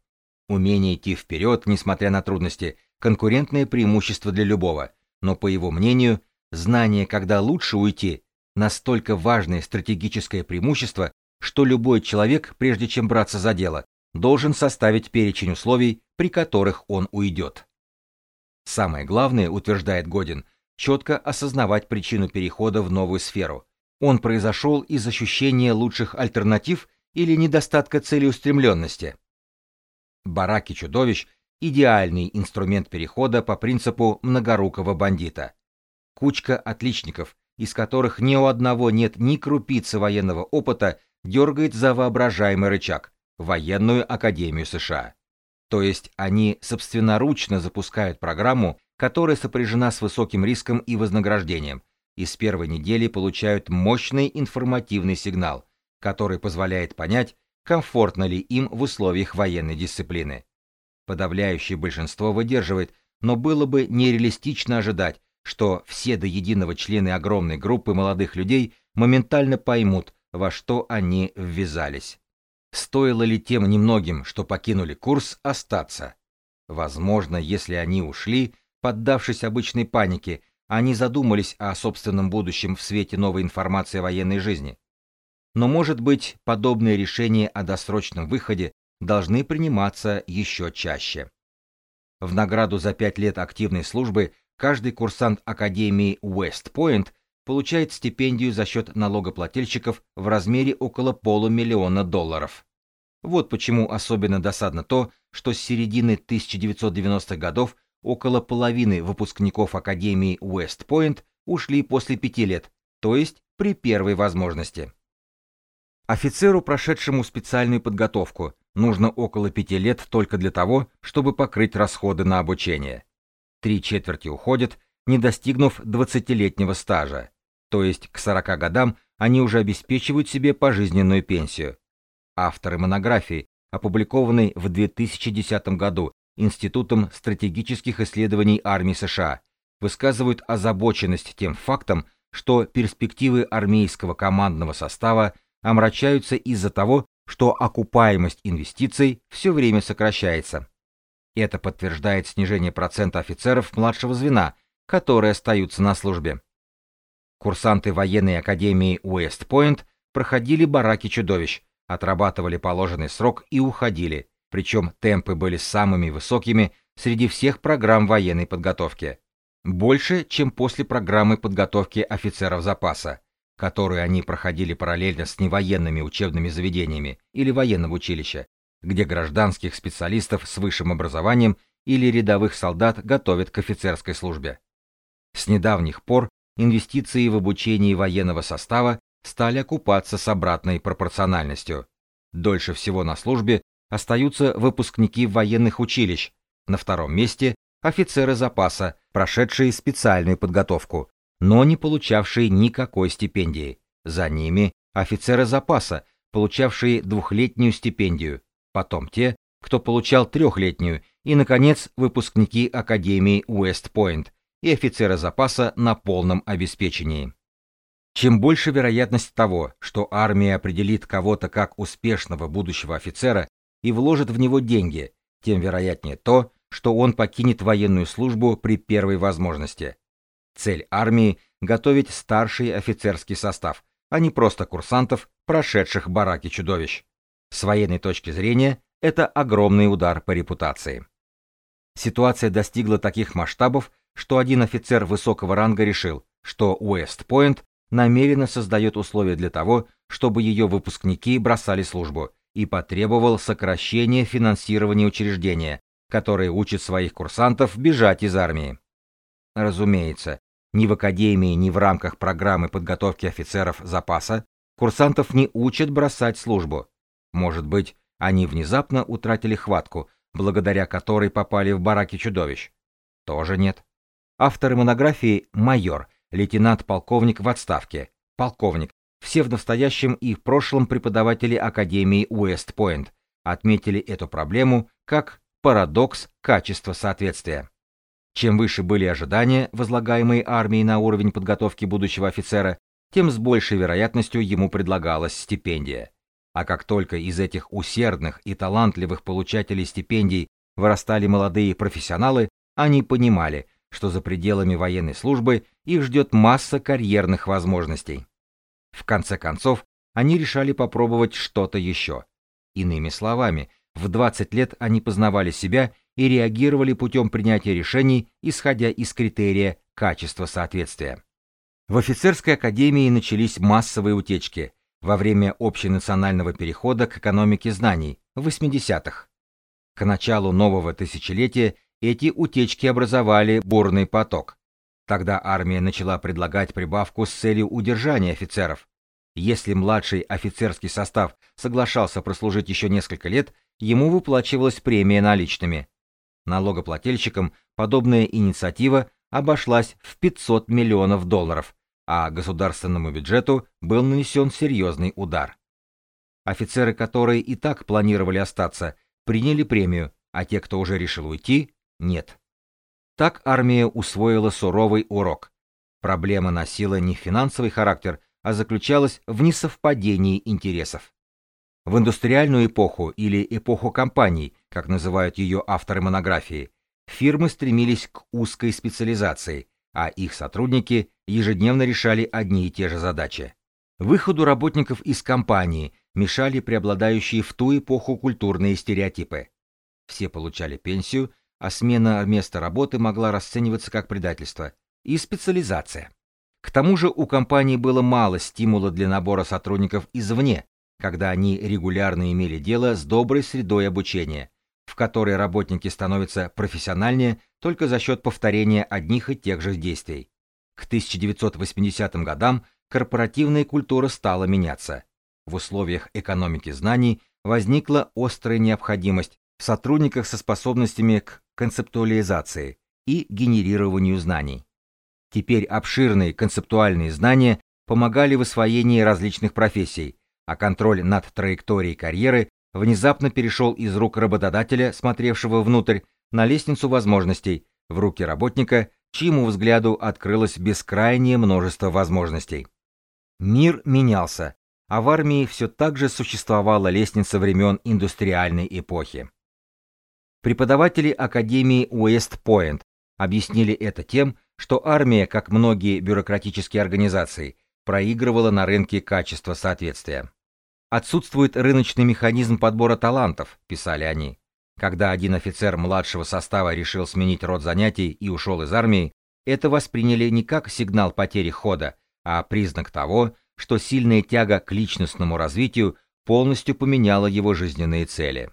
Умение идти вперед, несмотря на трудности, конкурентное преимущество для любого, но, по его мнению, знание, когда лучше уйти, настолько важное стратегическое преимущество, что любой человек, прежде чем браться за дело, должен составить перечень условий, при которых он уйдет. Самое главное, утверждает Годин, четко осознавать причину перехода в новую сферу. Он произошел из ощущения лучших альтернатив или недостатка целеустремленности. Бараки чудовищ – идеальный инструмент перехода по принципу многорукого бандита. Кучка отличников, из которых ни у одного нет ни крупицы военного опыта, дергает за воображаемый рычаг – Военную Академию США. То есть они собственноручно запускают программу, которая сопряжена с высоким риском и вознаграждением, и с первой недели получают мощный информативный сигнал, который позволяет понять, комфортно ли им в условиях военной дисциплины. Подавляющее большинство выдерживает, но было бы нереалистично ожидать, что все до единого члены огромной группы молодых людей моментально поймут, во что они ввязались. Стоило ли тем немногим, что покинули курс, остаться? Возможно, если они ушли, поддавшись обычной панике, они задумались о собственном будущем в свете новой информации о военной жизни. Но, может быть, подобные решения о досрочном выходе должны приниматься еще чаще. В награду за пять лет активной службы каждый курсант Академии Уэст-Пойнт получает стипендию за счет налогоплательщиков в размере около полумиллиона долларов. Вот почему особенно досадно то, что с середины 1990-х годов около половины выпускников Академии Уэст-Пойнт ушли после пяти лет, то есть при первой возможности. Офицеру, прошедшему специальную подготовку, нужно около пяти лет только для того, чтобы покрыть расходы на обучение. Три четверти уходят, не достигнув 20-летнего стажа то есть к 40 годам они уже обеспечивают себе пожизненную пенсию. Авторы монографии, опубликованной в 2010 году Институтом стратегических исследований армии США, высказывают озабоченность тем фактом, что перспективы армейского командного состава омрачаются из-за того, что окупаемость инвестиций все время сокращается. Это подтверждает снижение процента офицеров младшего звена, которые остаются на службе. Курсанты военной академии Уэст-Пойнт проходили бараки чудовищ, отрабатывали положенный срок и уходили, причем темпы были самыми высокими среди всех программ военной подготовки. Больше, чем после программы подготовки офицеров запаса, которую они проходили параллельно с невоенными учебными заведениями или военного училища, где гражданских специалистов с высшим образованием или рядовых солдат готовят к офицерской службе. С недавних пор инвестиции в обучение военного состава стали окупаться с обратной пропорциональностью. Дольше всего на службе остаются выпускники военных училищ, на втором месте офицеры запаса, прошедшие специальную подготовку, но не получавшие никакой стипендии. За ними офицеры запаса, получавшие двухлетнюю стипендию, потом те, кто получал трехлетнюю, и, наконец, выпускники Академии Уэст-Пойнт и офицеры запаса на полном обеспечении. Чем больше вероятность того, что армия определит кого-то как успешного будущего офицера и вложит в него деньги, тем вероятнее то, что он покинет военную службу при первой возможности. Цель армии – готовить старший офицерский состав, а не просто курсантов, прошедших бараки чудовищ. С военной точки зрения, это огромный удар по репутации. Ситуация достигла таких масштабов, что один офицер высокого ранга решил, что Уэст-Пойнт намеренно создает условия для того, чтобы ее выпускники бросали службу, и потребовал сокращения финансирования учреждения, которое учит своих курсантов бежать из армии. Разумеется, ни в академии, ни в рамках программы подготовки офицеров запаса курсантов не учат бросать службу. Может быть, они внезапно утратили хватку, благодаря которой попали в бараки чудовищ. Тоже нет. Авторы монографии «Майор», лейтенант-полковник в отставке, полковник, все в настоящем и в прошлом преподаватели Академии Уэст-Пойнт отметили эту проблему как парадокс качества соответствия. Чем выше были ожидания, возлагаемые армией на уровень подготовки будущего офицера, тем с большей вероятностью ему предлагалась стипендия. А как только из этих усердных и талантливых получателей стипендий вырастали молодые профессионалы, они понимали, что за пределами военной службы их ждет масса карьерных возможностей. В конце концов, они решали попробовать что-то еще. Иными словами, в 20 лет они познавали себя и реагировали путем принятия решений, исходя из критерия качества соответствия. В офицерской академии начались массовые утечки во время общенационального перехода к экономике знаний в 80-х. К началу нового тысячелетия эти утечки образовали бурный поток. Тогда армия начала предлагать прибавку с целью удержания офицеров. Если младший офицерский состав соглашался прослужить еще несколько лет, ему выплачивалась премия наличными. Налогоплательщикам подобная инициатива обошлась в 500 миллионов долларов, а государственному бюджету был нанесен серьезный удар. Офицеры, которые и так планировали остаться, приняли премию, а те, кто уже решил уйти, нет. Так армия усвоила суровый урок. Проблема носила не финансовый характер, а заключалась в несовпадении интересов. В индустриальную эпоху или эпоху компаний, как называют ее авторы монографии, фирмы стремились к узкой специализации, а их сотрудники ежедневно решали одни и те же задачи. Выходу работников из компании мешали преобладающие в ту эпоху культурные стереотипы. Все получали пенсию, а смена места работы могла расцениваться как предательство, и специализация. К тому же у компании было мало стимула для набора сотрудников извне, когда они регулярно имели дело с доброй средой обучения, в которой работники становятся профессиональнее только за счет повторения одних и тех же действий. К 1980 годам корпоративная культура стала меняться. В условиях экономики знаний возникла острая необходимость в сотрудниках со способностями к концептуализации и генерированию знаний. Теперь обширные концептуальные знания помогали в освоении различных профессий, а контроль над траекторией карьеры внезапно перешел из рук работодателя, смотревшего внутрь, на лестницу возможностей, в руки работника, чьему взгляду открылось бескрайнее множество возможностей. Мир менялся, а в армии все так же существовала лестница времен индустриальной эпохи. Преподаватели Академии Уэст-Пойнт объяснили это тем, что армия, как многие бюрократические организации, проигрывала на рынке качества соответствия. Отсутствует рыночный механизм подбора талантов, писали они. Когда один офицер младшего состава решил сменить род занятий и ушел из армии, это восприняли не как сигнал потери хода, а признак того, что сильная тяга к личностному развитию полностью поменяла его жизненные цели.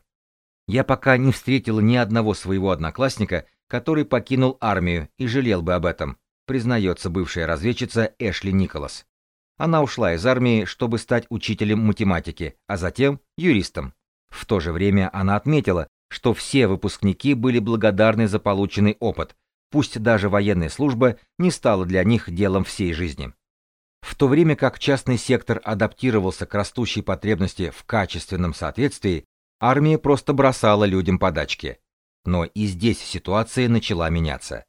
Я пока не встретила ни одного своего одноклассника, который покинул армию и жалел бы об этом, признается бывшая разведчица Эшли Николас. Она ушла из армии, чтобы стать учителем математики, а затем юристом. В то же время она отметила, что все выпускники были благодарны за полученный опыт, пусть даже военная служба не стала для них делом всей жизни. В то время как частный сектор адаптировался к растущей потребности в качественном соответствии, армия просто бросала людям подачки. Но и здесь ситуация начала меняться.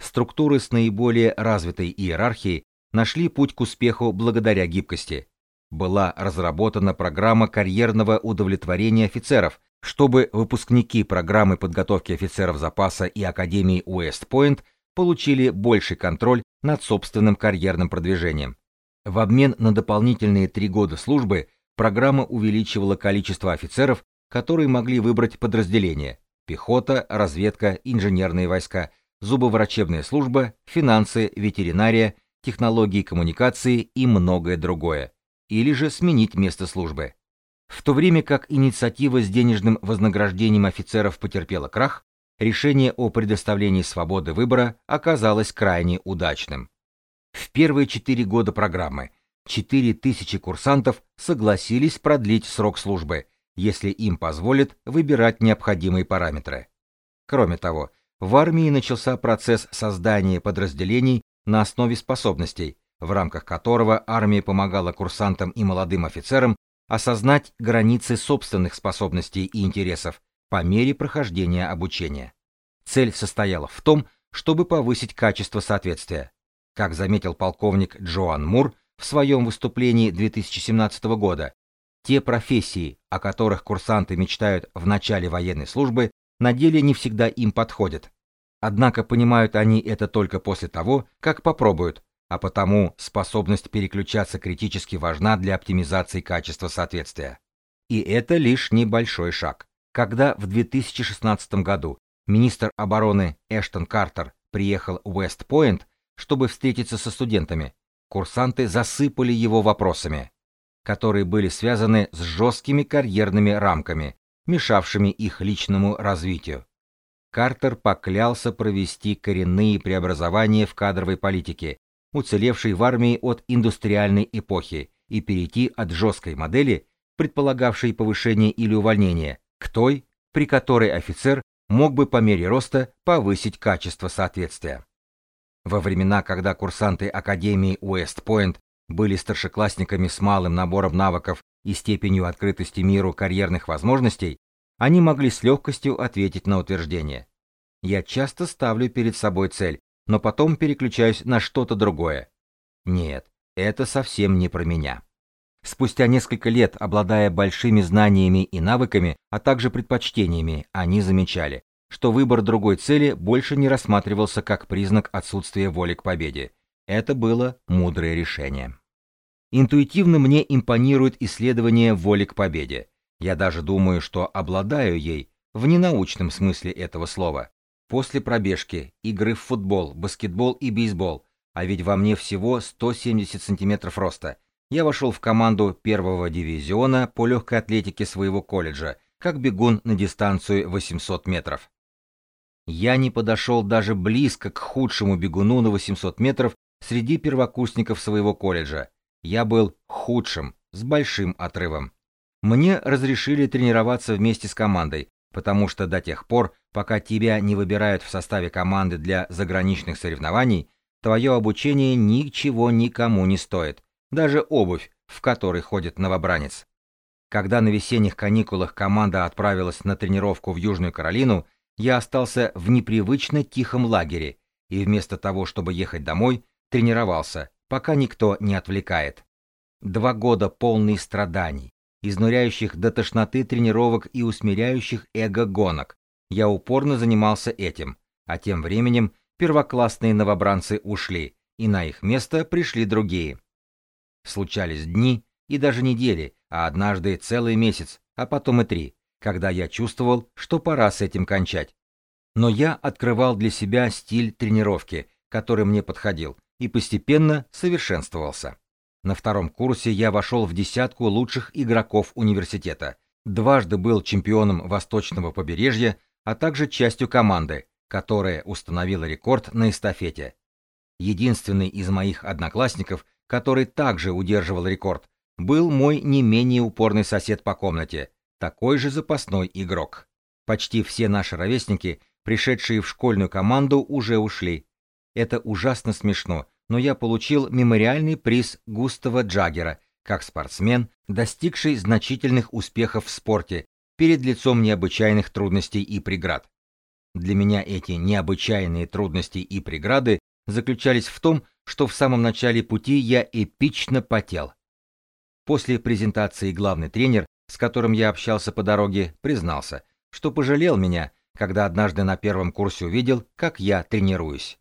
Структуры с наиболее развитой иерархией нашли путь к успеху благодаря гибкости. Была разработана программа карьерного удовлетворения офицеров, чтобы выпускники программы подготовки офицеров запаса и Академии Уэст-Пойнт получили больший контроль над собственным карьерным продвижением. В обмен на дополнительные три года службы программа увеличивала количество офицеров, которые могли выбрать подразделения – пехота, разведка, инженерные войска, зубоврачебная служба, финансы, ветеринария, технологии коммуникации и многое другое, или же сменить место службы. В то время как инициатива с денежным вознаграждением офицеров потерпела крах, решение о предоставлении свободы выбора оказалось крайне удачным. В первые четыре года программы 4000 курсантов согласились продлить срок службы, если им позволят выбирать необходимые параметры. Кроме того, в армии начался процесс создания подразделений на основе способностей, в рамках которого армия помогала курсантам и молодым офицерам осознать границы собственных способностей и интересов по мере прохождения обучения. Цель состояла в том, чтобы повысить качество соответствия. Как заметил полковник Джоан Мур в своем выступлении 2017 года, те профессии, о которых курсанты мечтают в начале военной службы, на деле не всегда им подходят. Однако понимают они это только после того, как попробуют, а потому способность переключаться критически важна для оптимизации качества соответствия. И это лишь небольшой шаг. Когда в 2016 году министр обороны Эштон Картер приехал в Уэст-Пойнт, чтобы встретиться со студентами, курсанты засыпали его вопросами, которые были связаны с жесткими карьерными рамками, мешавшими их личному развитию. Картер поклялся провести коренные преобразования в кадровой политике, уцелевшей в армии от индустриальной эпохи, и перейти от жесткой модели, предполагавшей повышение или увольнение, к той, при которой офицер мог бы по мере роста повысить качество соответствия. Во времена, когда курсанты Академии Уэст-Пойнт были старшеклассниками с малым набором навыков и степенью открытости миру карьерных возможностей, они могли с легкостью ответить на утверждение. Я часто ставлю перед собой цель, но потом переключаюсь на что-то другое. Нет, это совсем не про меня. Спустя несколько лет, обладая большими знаниями и навыками, а также предпочтениями, они замечали, что выбор другой цели больше не рассматривался как признак отсутствия воли к победе. Это было мудрое решение. Интуитивно мне импонирует исследование воли к победе. Я даже думаю, что обладаю ей в ненаучном смысле этого слова. После пробежки, игры в футбол, баскетбол и бейсбол, а ведь во мне всего 170 сантиметров роста, я вошел в команду первого дивизиона по легкой атлетике своего колледжа, как бегун на дистанцию 800 метров. Я не подошел даже близко к худшему бегуну на 800 метров среди первокурсников своего колледжа. Я был худшим, с большим отрывом. Мне разрешили тренироваться вместе с командой, потому что до тех пор, пока тебя не выбирают в составе команды для заграничных соревнований, твое обучение ничего никому не стоит, даже обувь, в которой ходит новобранец. Когда на весенних каникулах команда отправилась на тренировку в Южную Каролину, я остался в непривычно тихом лагере и вместо того, чтобы ехать домой, тренировался, пока никто не отвлекает. Два года полные страданий, изнуряющих до тошноты тренировок и усмиряющих эго-гонок. Я упорно занимался этим, а тем временем первоклассные новобранцы ушли, и на их место пришли другие. Случались дни и даже недели, а однажды целый месяц, а потом и три, когда я чувствовал, что пора с этим кончать. Но я открывал для себя стиль тренировки, который мне подходил, и постепенно совершенствовался. На втором курсе я вошел в десятку лучших игроков университета, дважды был чемпионом Восточного побережья, а также частью команды, которая установила рекорд на эстафете. Единственный из моих одноклассников, который также удерживал рекорд, был мой не менее упорный сосед по комнате, такой же запасной игрок. Почти все наши ровесники, пришедшие в школьную команду, уже ушли. Это ужасно смешно, но я получил мемориальный приз Густава Джаггера как спортсмен, достигший значительных успехов в спорте перед лицом необычайных трудностей и преград. Для меня эти необычайные трудности и преграды заключались в том, что в самом начале пути я эпично потел. После презентации главный тренер, с которым я общался по дороге, признался, что пожалел меня, когда однажды на первом курсе увидел, как я тренируюсь.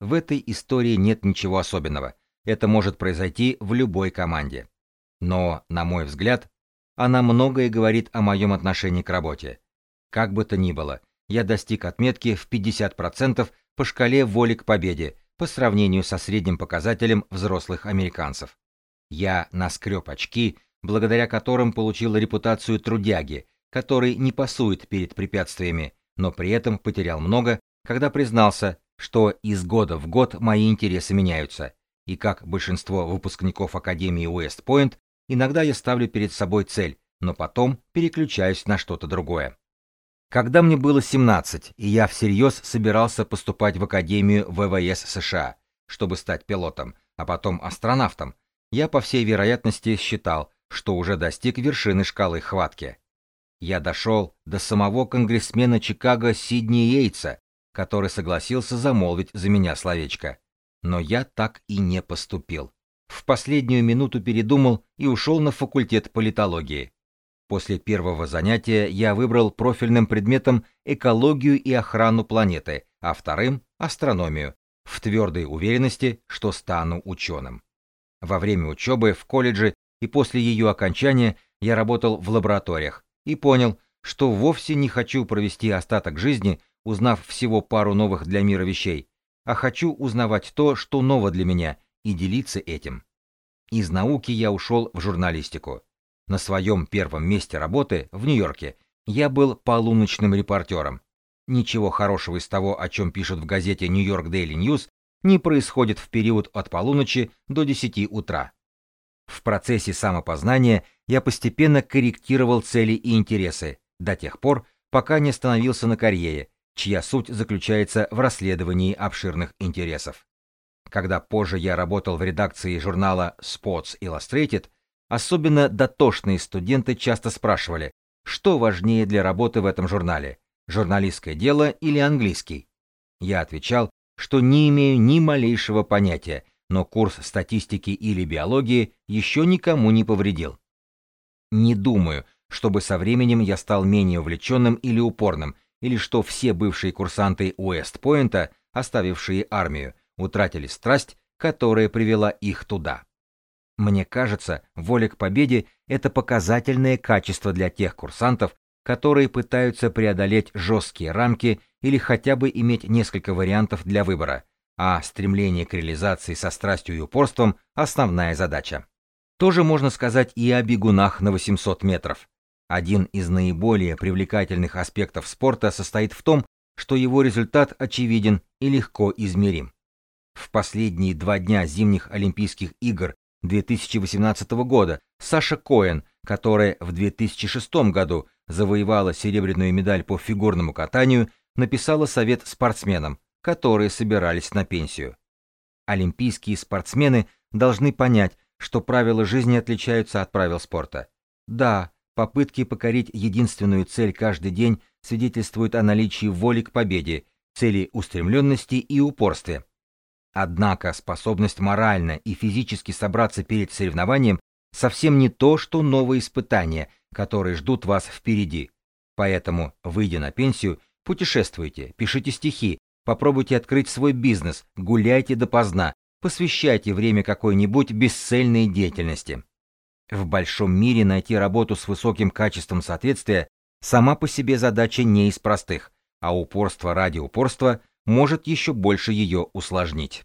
В этой истории нет ничего особенного. Это может произойти в любой команде. Но, на мой взгляд, она многое говорит о моем отношении к работе. Как бы то ни было, я достиг отметки в 50% по шкале воли к победе по сравнению со средним показателем взрослых американцев. Я наскреб очки, благодаря которым получил репутацию трудяги, который не пасует перед препятствиями, но при этом потерял много, когда признался, что из года в год мои интересы меняются, и как большинство выпускников Академии Уэст-Пойнт, иногда я ставлю перед собой цель, но потом переключаюсь на что-то другое. Когда мне было 17, и я всерьез собирался поступать в Академию ВВС США, чтобы стать пилотом, а потом астронавтом, я по всей вероятности считал, что уже достиг вершины шкалы хватки. Я дошел до самого конгрессмена Чикаго Сидни Йейтса, который согласился замолвить за меня словечко. Но я так и не поступил. В последнюю минуту передумал и ушел на факультет политологии. После первого занятия я выбрал профильным предметом экологию и охрану планеты, а вторым — астрономию, в твердой уверенности, что стану ученым. Во время учебы в колледже и после ее окончания я работал в лабораториях и понял, что вовсе не хочу провести остаток жизни, узнав всего пару новых для мира вещей, а хочу узнавать то, что ново для меня, и делиться этим. Из науки я ушел в журналистику. На своем первом месте работы, в Нью-Йорке, я был полуночным репортером. Ничего хорошего из того, о чем пишут в газете Нью-Йорк Daily News, не происходит в период от полуночи до 10 утра. В процессе самопознания я постепенно корректировал цели и интересы, до тех пор, пока не остановился на карьере, чья суть заключается в расследовании обширных интересов. Когда позже я работал в редакции журнала Sports Illustrated, Особенно дотошные студенты часто спрашивали, что важнее для работы в этом журнале, журналистское дело или английский. Я отвечал, что не имею ни малейшего понятия, но курс статистики или биологии еще никому не повредил. Не думаю, чтобы со временем я стал менее увлеченным или упорным, или что все бывшие курсанты Уэст-Пойнта, оставившие армию, утратили страсть, которая привела их туда. Мне кажется, воля к победе – это показательное качество для тех курсантов, которые пытаются преодолеть жесткие рамки или хотя бы иметь несколько вариантов для выбора, а стремление к реализации со страстью и упорством – основная задача. Тоже можно сказать и о бегунах на 800 метров. Один из наиболее привлекательных аспектов спорта состоит в том, что его результат очевиден и легко измерим. В последние два дня зимних Олимпийских игр 2018 года Саша Коэн, которая в 2006 году завоевала серебряную медаль по фигурному катанию, написала совет спортсменам, которые собирались на пенсию. Олимпийские спортсмены должны понять, что правила жизни отличаются от правил спорта. Да, попытки покорить единственную цель каждый день свидетельствуют о наличии воли к победе, цели устремленности и упорстве. Однако способность морально и физически собраться перед соревнованием совсем не то, что новые испытания, которые ждут вас впереди. Поэтому, выйдя на пенсию, путешествуйте, пишите стихи, попробуйте открыть свой бизнес, гуляйте допоздна, посвящайте время какой-нибудь бесцельной деятельности. В большом мире найти работу с высоким качеством соответствия Сама по себе задача не из простых, а упорство ради упорства может еще больше ее усложнить.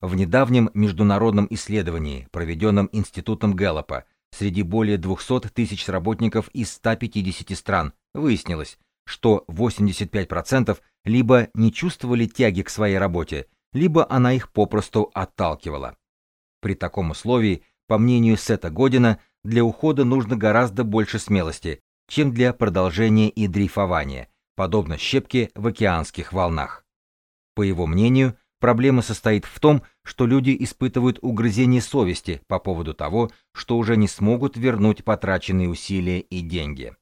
В недавнем международном исследовании, проведенном Институтом Гэллопа, среди более 200 тысяч работников из 150 стран, выяснилось, что 85% либо не чувствовали тяги к своей работе, либо она их попросту отталкивала. При таком условии, по мнению Сета Година, для ухода нужно гораздо больше смелости, чем для продолжения и дрейфования, подобно щепке в океанских волнах. По его мнению, проблема состоит в том, что люди испытывают угрызение совести по поводу того, что уже не смогут вернуть потраченные усилия и деньги.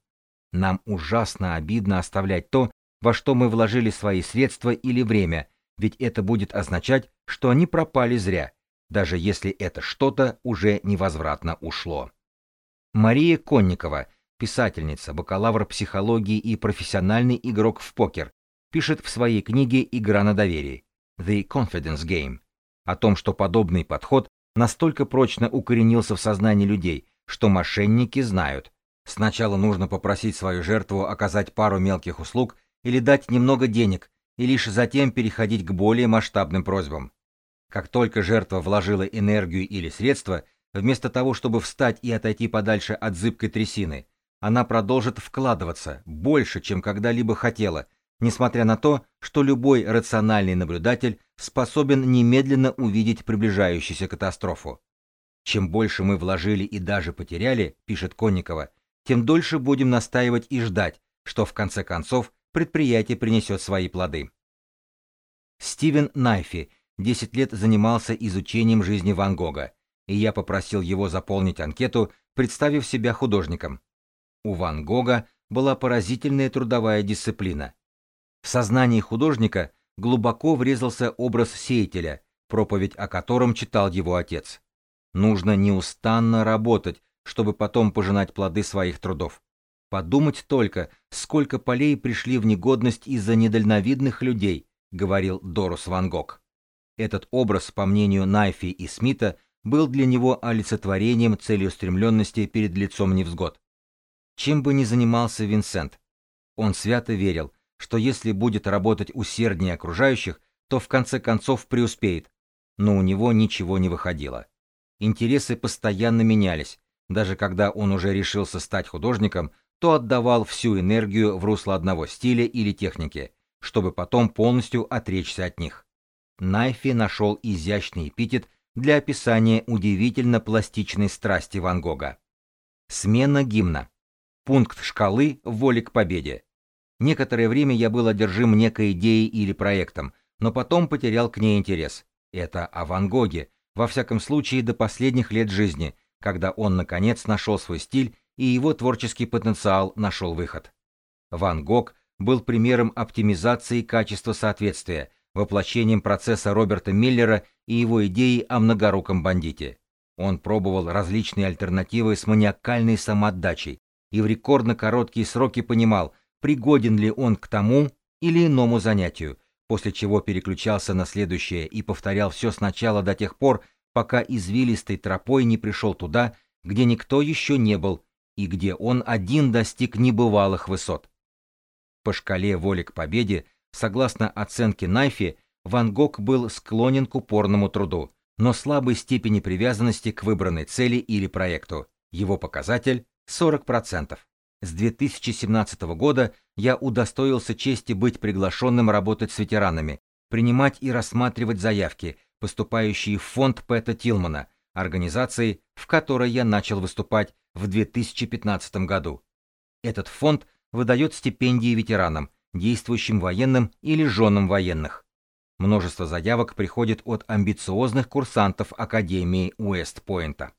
Нам ужасно обидно оставлять то, во что мы вложили свои средства или время, ведь это будет означать, что они пропали зря, даже если это что-то уже невозвратно ушло. Мария Конникова, писательница, бакалавр психологии и профессиональный игрок в покер, пишет в своей книге «Игра на доверии» The Confidence Game о том, что подобный подход настолько прочно укоренился в сознании людей, что мошенники знают, Сначала нужно попросить свою жертву оказать пару мелких услуг или дать немного денег, и лишь затем переходить к более масштабным просьбам. Как только жертва вложила энергию или средства, вместо того, чтобы встать и отойти подальше от зыбкой трясины, она продолжит вкладываться больше, чем когда-либо хотела, несмотря на то, что любой рациональный наблюдатель способен немедленно увидеть приближающуюся катастрофу. Чем больше мы вложили и даже потеряли, пишет Конникова, тем дольше будем настаивать и ждать, что в конце концов предприятие принесет свои плоды. Стивен Найфи 10 лет занимался изучением жизни Ван Гога, и я попросил его заполнить анкету, представив себя художником. У Ван Гога была поразительная трудовая дисциплина. В сознании художника глубоко врезался образ сеятеля, проповедь о котором читал его отец. Нужно неустанно работать, чтобы потом пожинать плоды своих трудов. Подумать только, сколько полей пришли в негодность из-за недальновидных людей, говорил Дорус Ван Гог. Этот образ, по мнению Найфи и Смита, был для него олицетворением целеустремленности перед лицом невзгод. Чем бы ни занимался Винсент, он свято верил, что если будет работать усерднее окружающих, то в конце концов преуспеет, но у него ничего не выходило. Интересы постоянно менялись, даже когда он уже решился стать художником, то отдавал всю энергию в русло одного стиля или техники, чтобы потом полностью отречься от них. Найфи нашел изящный эпитет для описания удивительно пластичной страсти Ван Гога. Смена гимна. Пункт шкалы воли к победе. Некоторое время я был одержим некой идеей или проектом, но потом потерял к ней интерес. Это о Ван Гоге, во всяком случае до последних лет жизни, когда он наконец нашел свой стиль и его творческий потенциал нашел выход. Ван Гог был примером оптимизации качества соответствия, воплощением процесса Роберта Миллера и его идеи о многоруком бандите. Он пробовал различные альтернативы с маниакальной самоотдачей и в рекордно короткие сроки понимал, пригоден ли он к тому или иному занятию, после чего переключался на следующее и повторял все сначала до тех пор, пока извилистой тропой не пришел туда, где никто еще не был, и где он один достиг небывалых высот. По шкале воли к победе, согласно оценке Найфи, Ван Гог был склонен к упорному труду, но слабой степени привязанности к выбранной цели или проекту. Его показатель — 40%. С 2017 года я удостоился чести быть приглашенным работать с ветеранами, принимать и рассматривать заявки, поступающие в фонд Пэта Тилмана, организации, в которой я начал выступать в 2015 году. Этот фонд выдает стипендии ветеранам, действующим военным или женам военных. Множество заявок приходит от амбициозных курсантов Академии Уэст-Пойнта.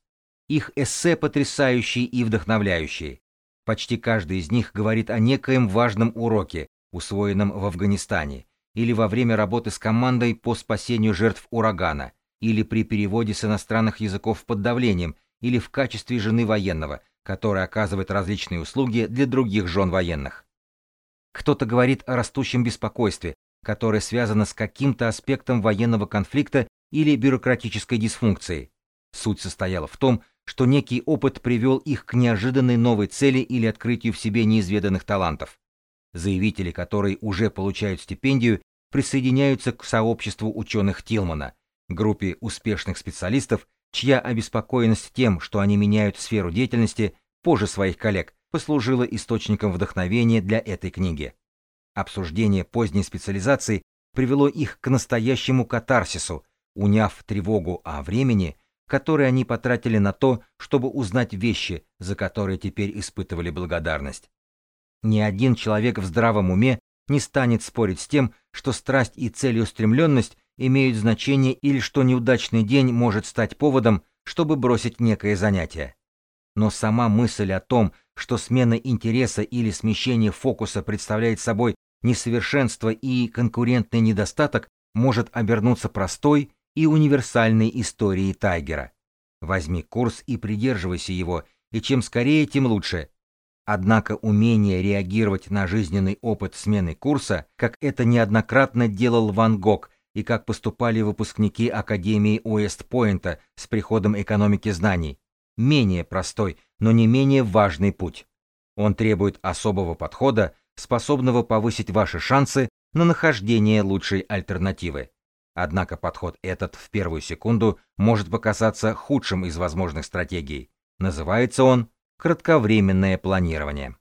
Их эссе потрясающие и вдохновляющие. Почти каждый из них говорит о некоем важном уроке, усвоенном в Афганистане, или во время работы с командой по спасению жертв урагана, или при переводе с иностранных языков под давлением, или в качестве жены военного, которая оказывает различные услуги для других жен военных. Кто-то говорит о растущем беспокойстве, которое связано с каким-то аспектом военного конфликта или бюрократической дисфункции. Суть состояла в том, что некий опыт привел их к неожиданной новой цели или открытию в себе неизведанных талантов. Заявители, которые уже получают стипендию, присоединяются к сообществу ученых Тилмана, группе успешных специалистов, чья обеспокоенность тем, что они меняют сферу деятельности позже своих коллег, послужила источником вдохновения для этой книги. Обсуждение поздней специализации привело их к настоящему катарсису, уняв тревогу о времени, которое они потратили на то, чтобы узнать вещи, за которые теперь испытывали благодарность. Ни один человек в здравом уме не станет спорить с тем, что страсть и целеустремленность имеют значение или что неудачный день может стать поводом, чтобы бросить некое занятие. Но сама мысль о том, что смена интереса или смещение фокуса представляет собой несовершенство и конкурентный недостаток, может обернуться простой и универсальной историей Тайгера. Возьми курс и придерживайся его, и чем скорее, тем лучше. Однако умение реагировать на жизненный опыт смены курса, как это неоднократно делал Ван Гог и как поступали выпускники Академии Уэст-Пойнта с приходом экономики знаний, менее простой, но не менее важный путь. Он требует особого подхода, способного повысить ваши шансы на нахождение лучшей альтернативы. Однако подход этот в первую секунду может показаться худшим из возможных стратегий. Называется он кратковременное планирование.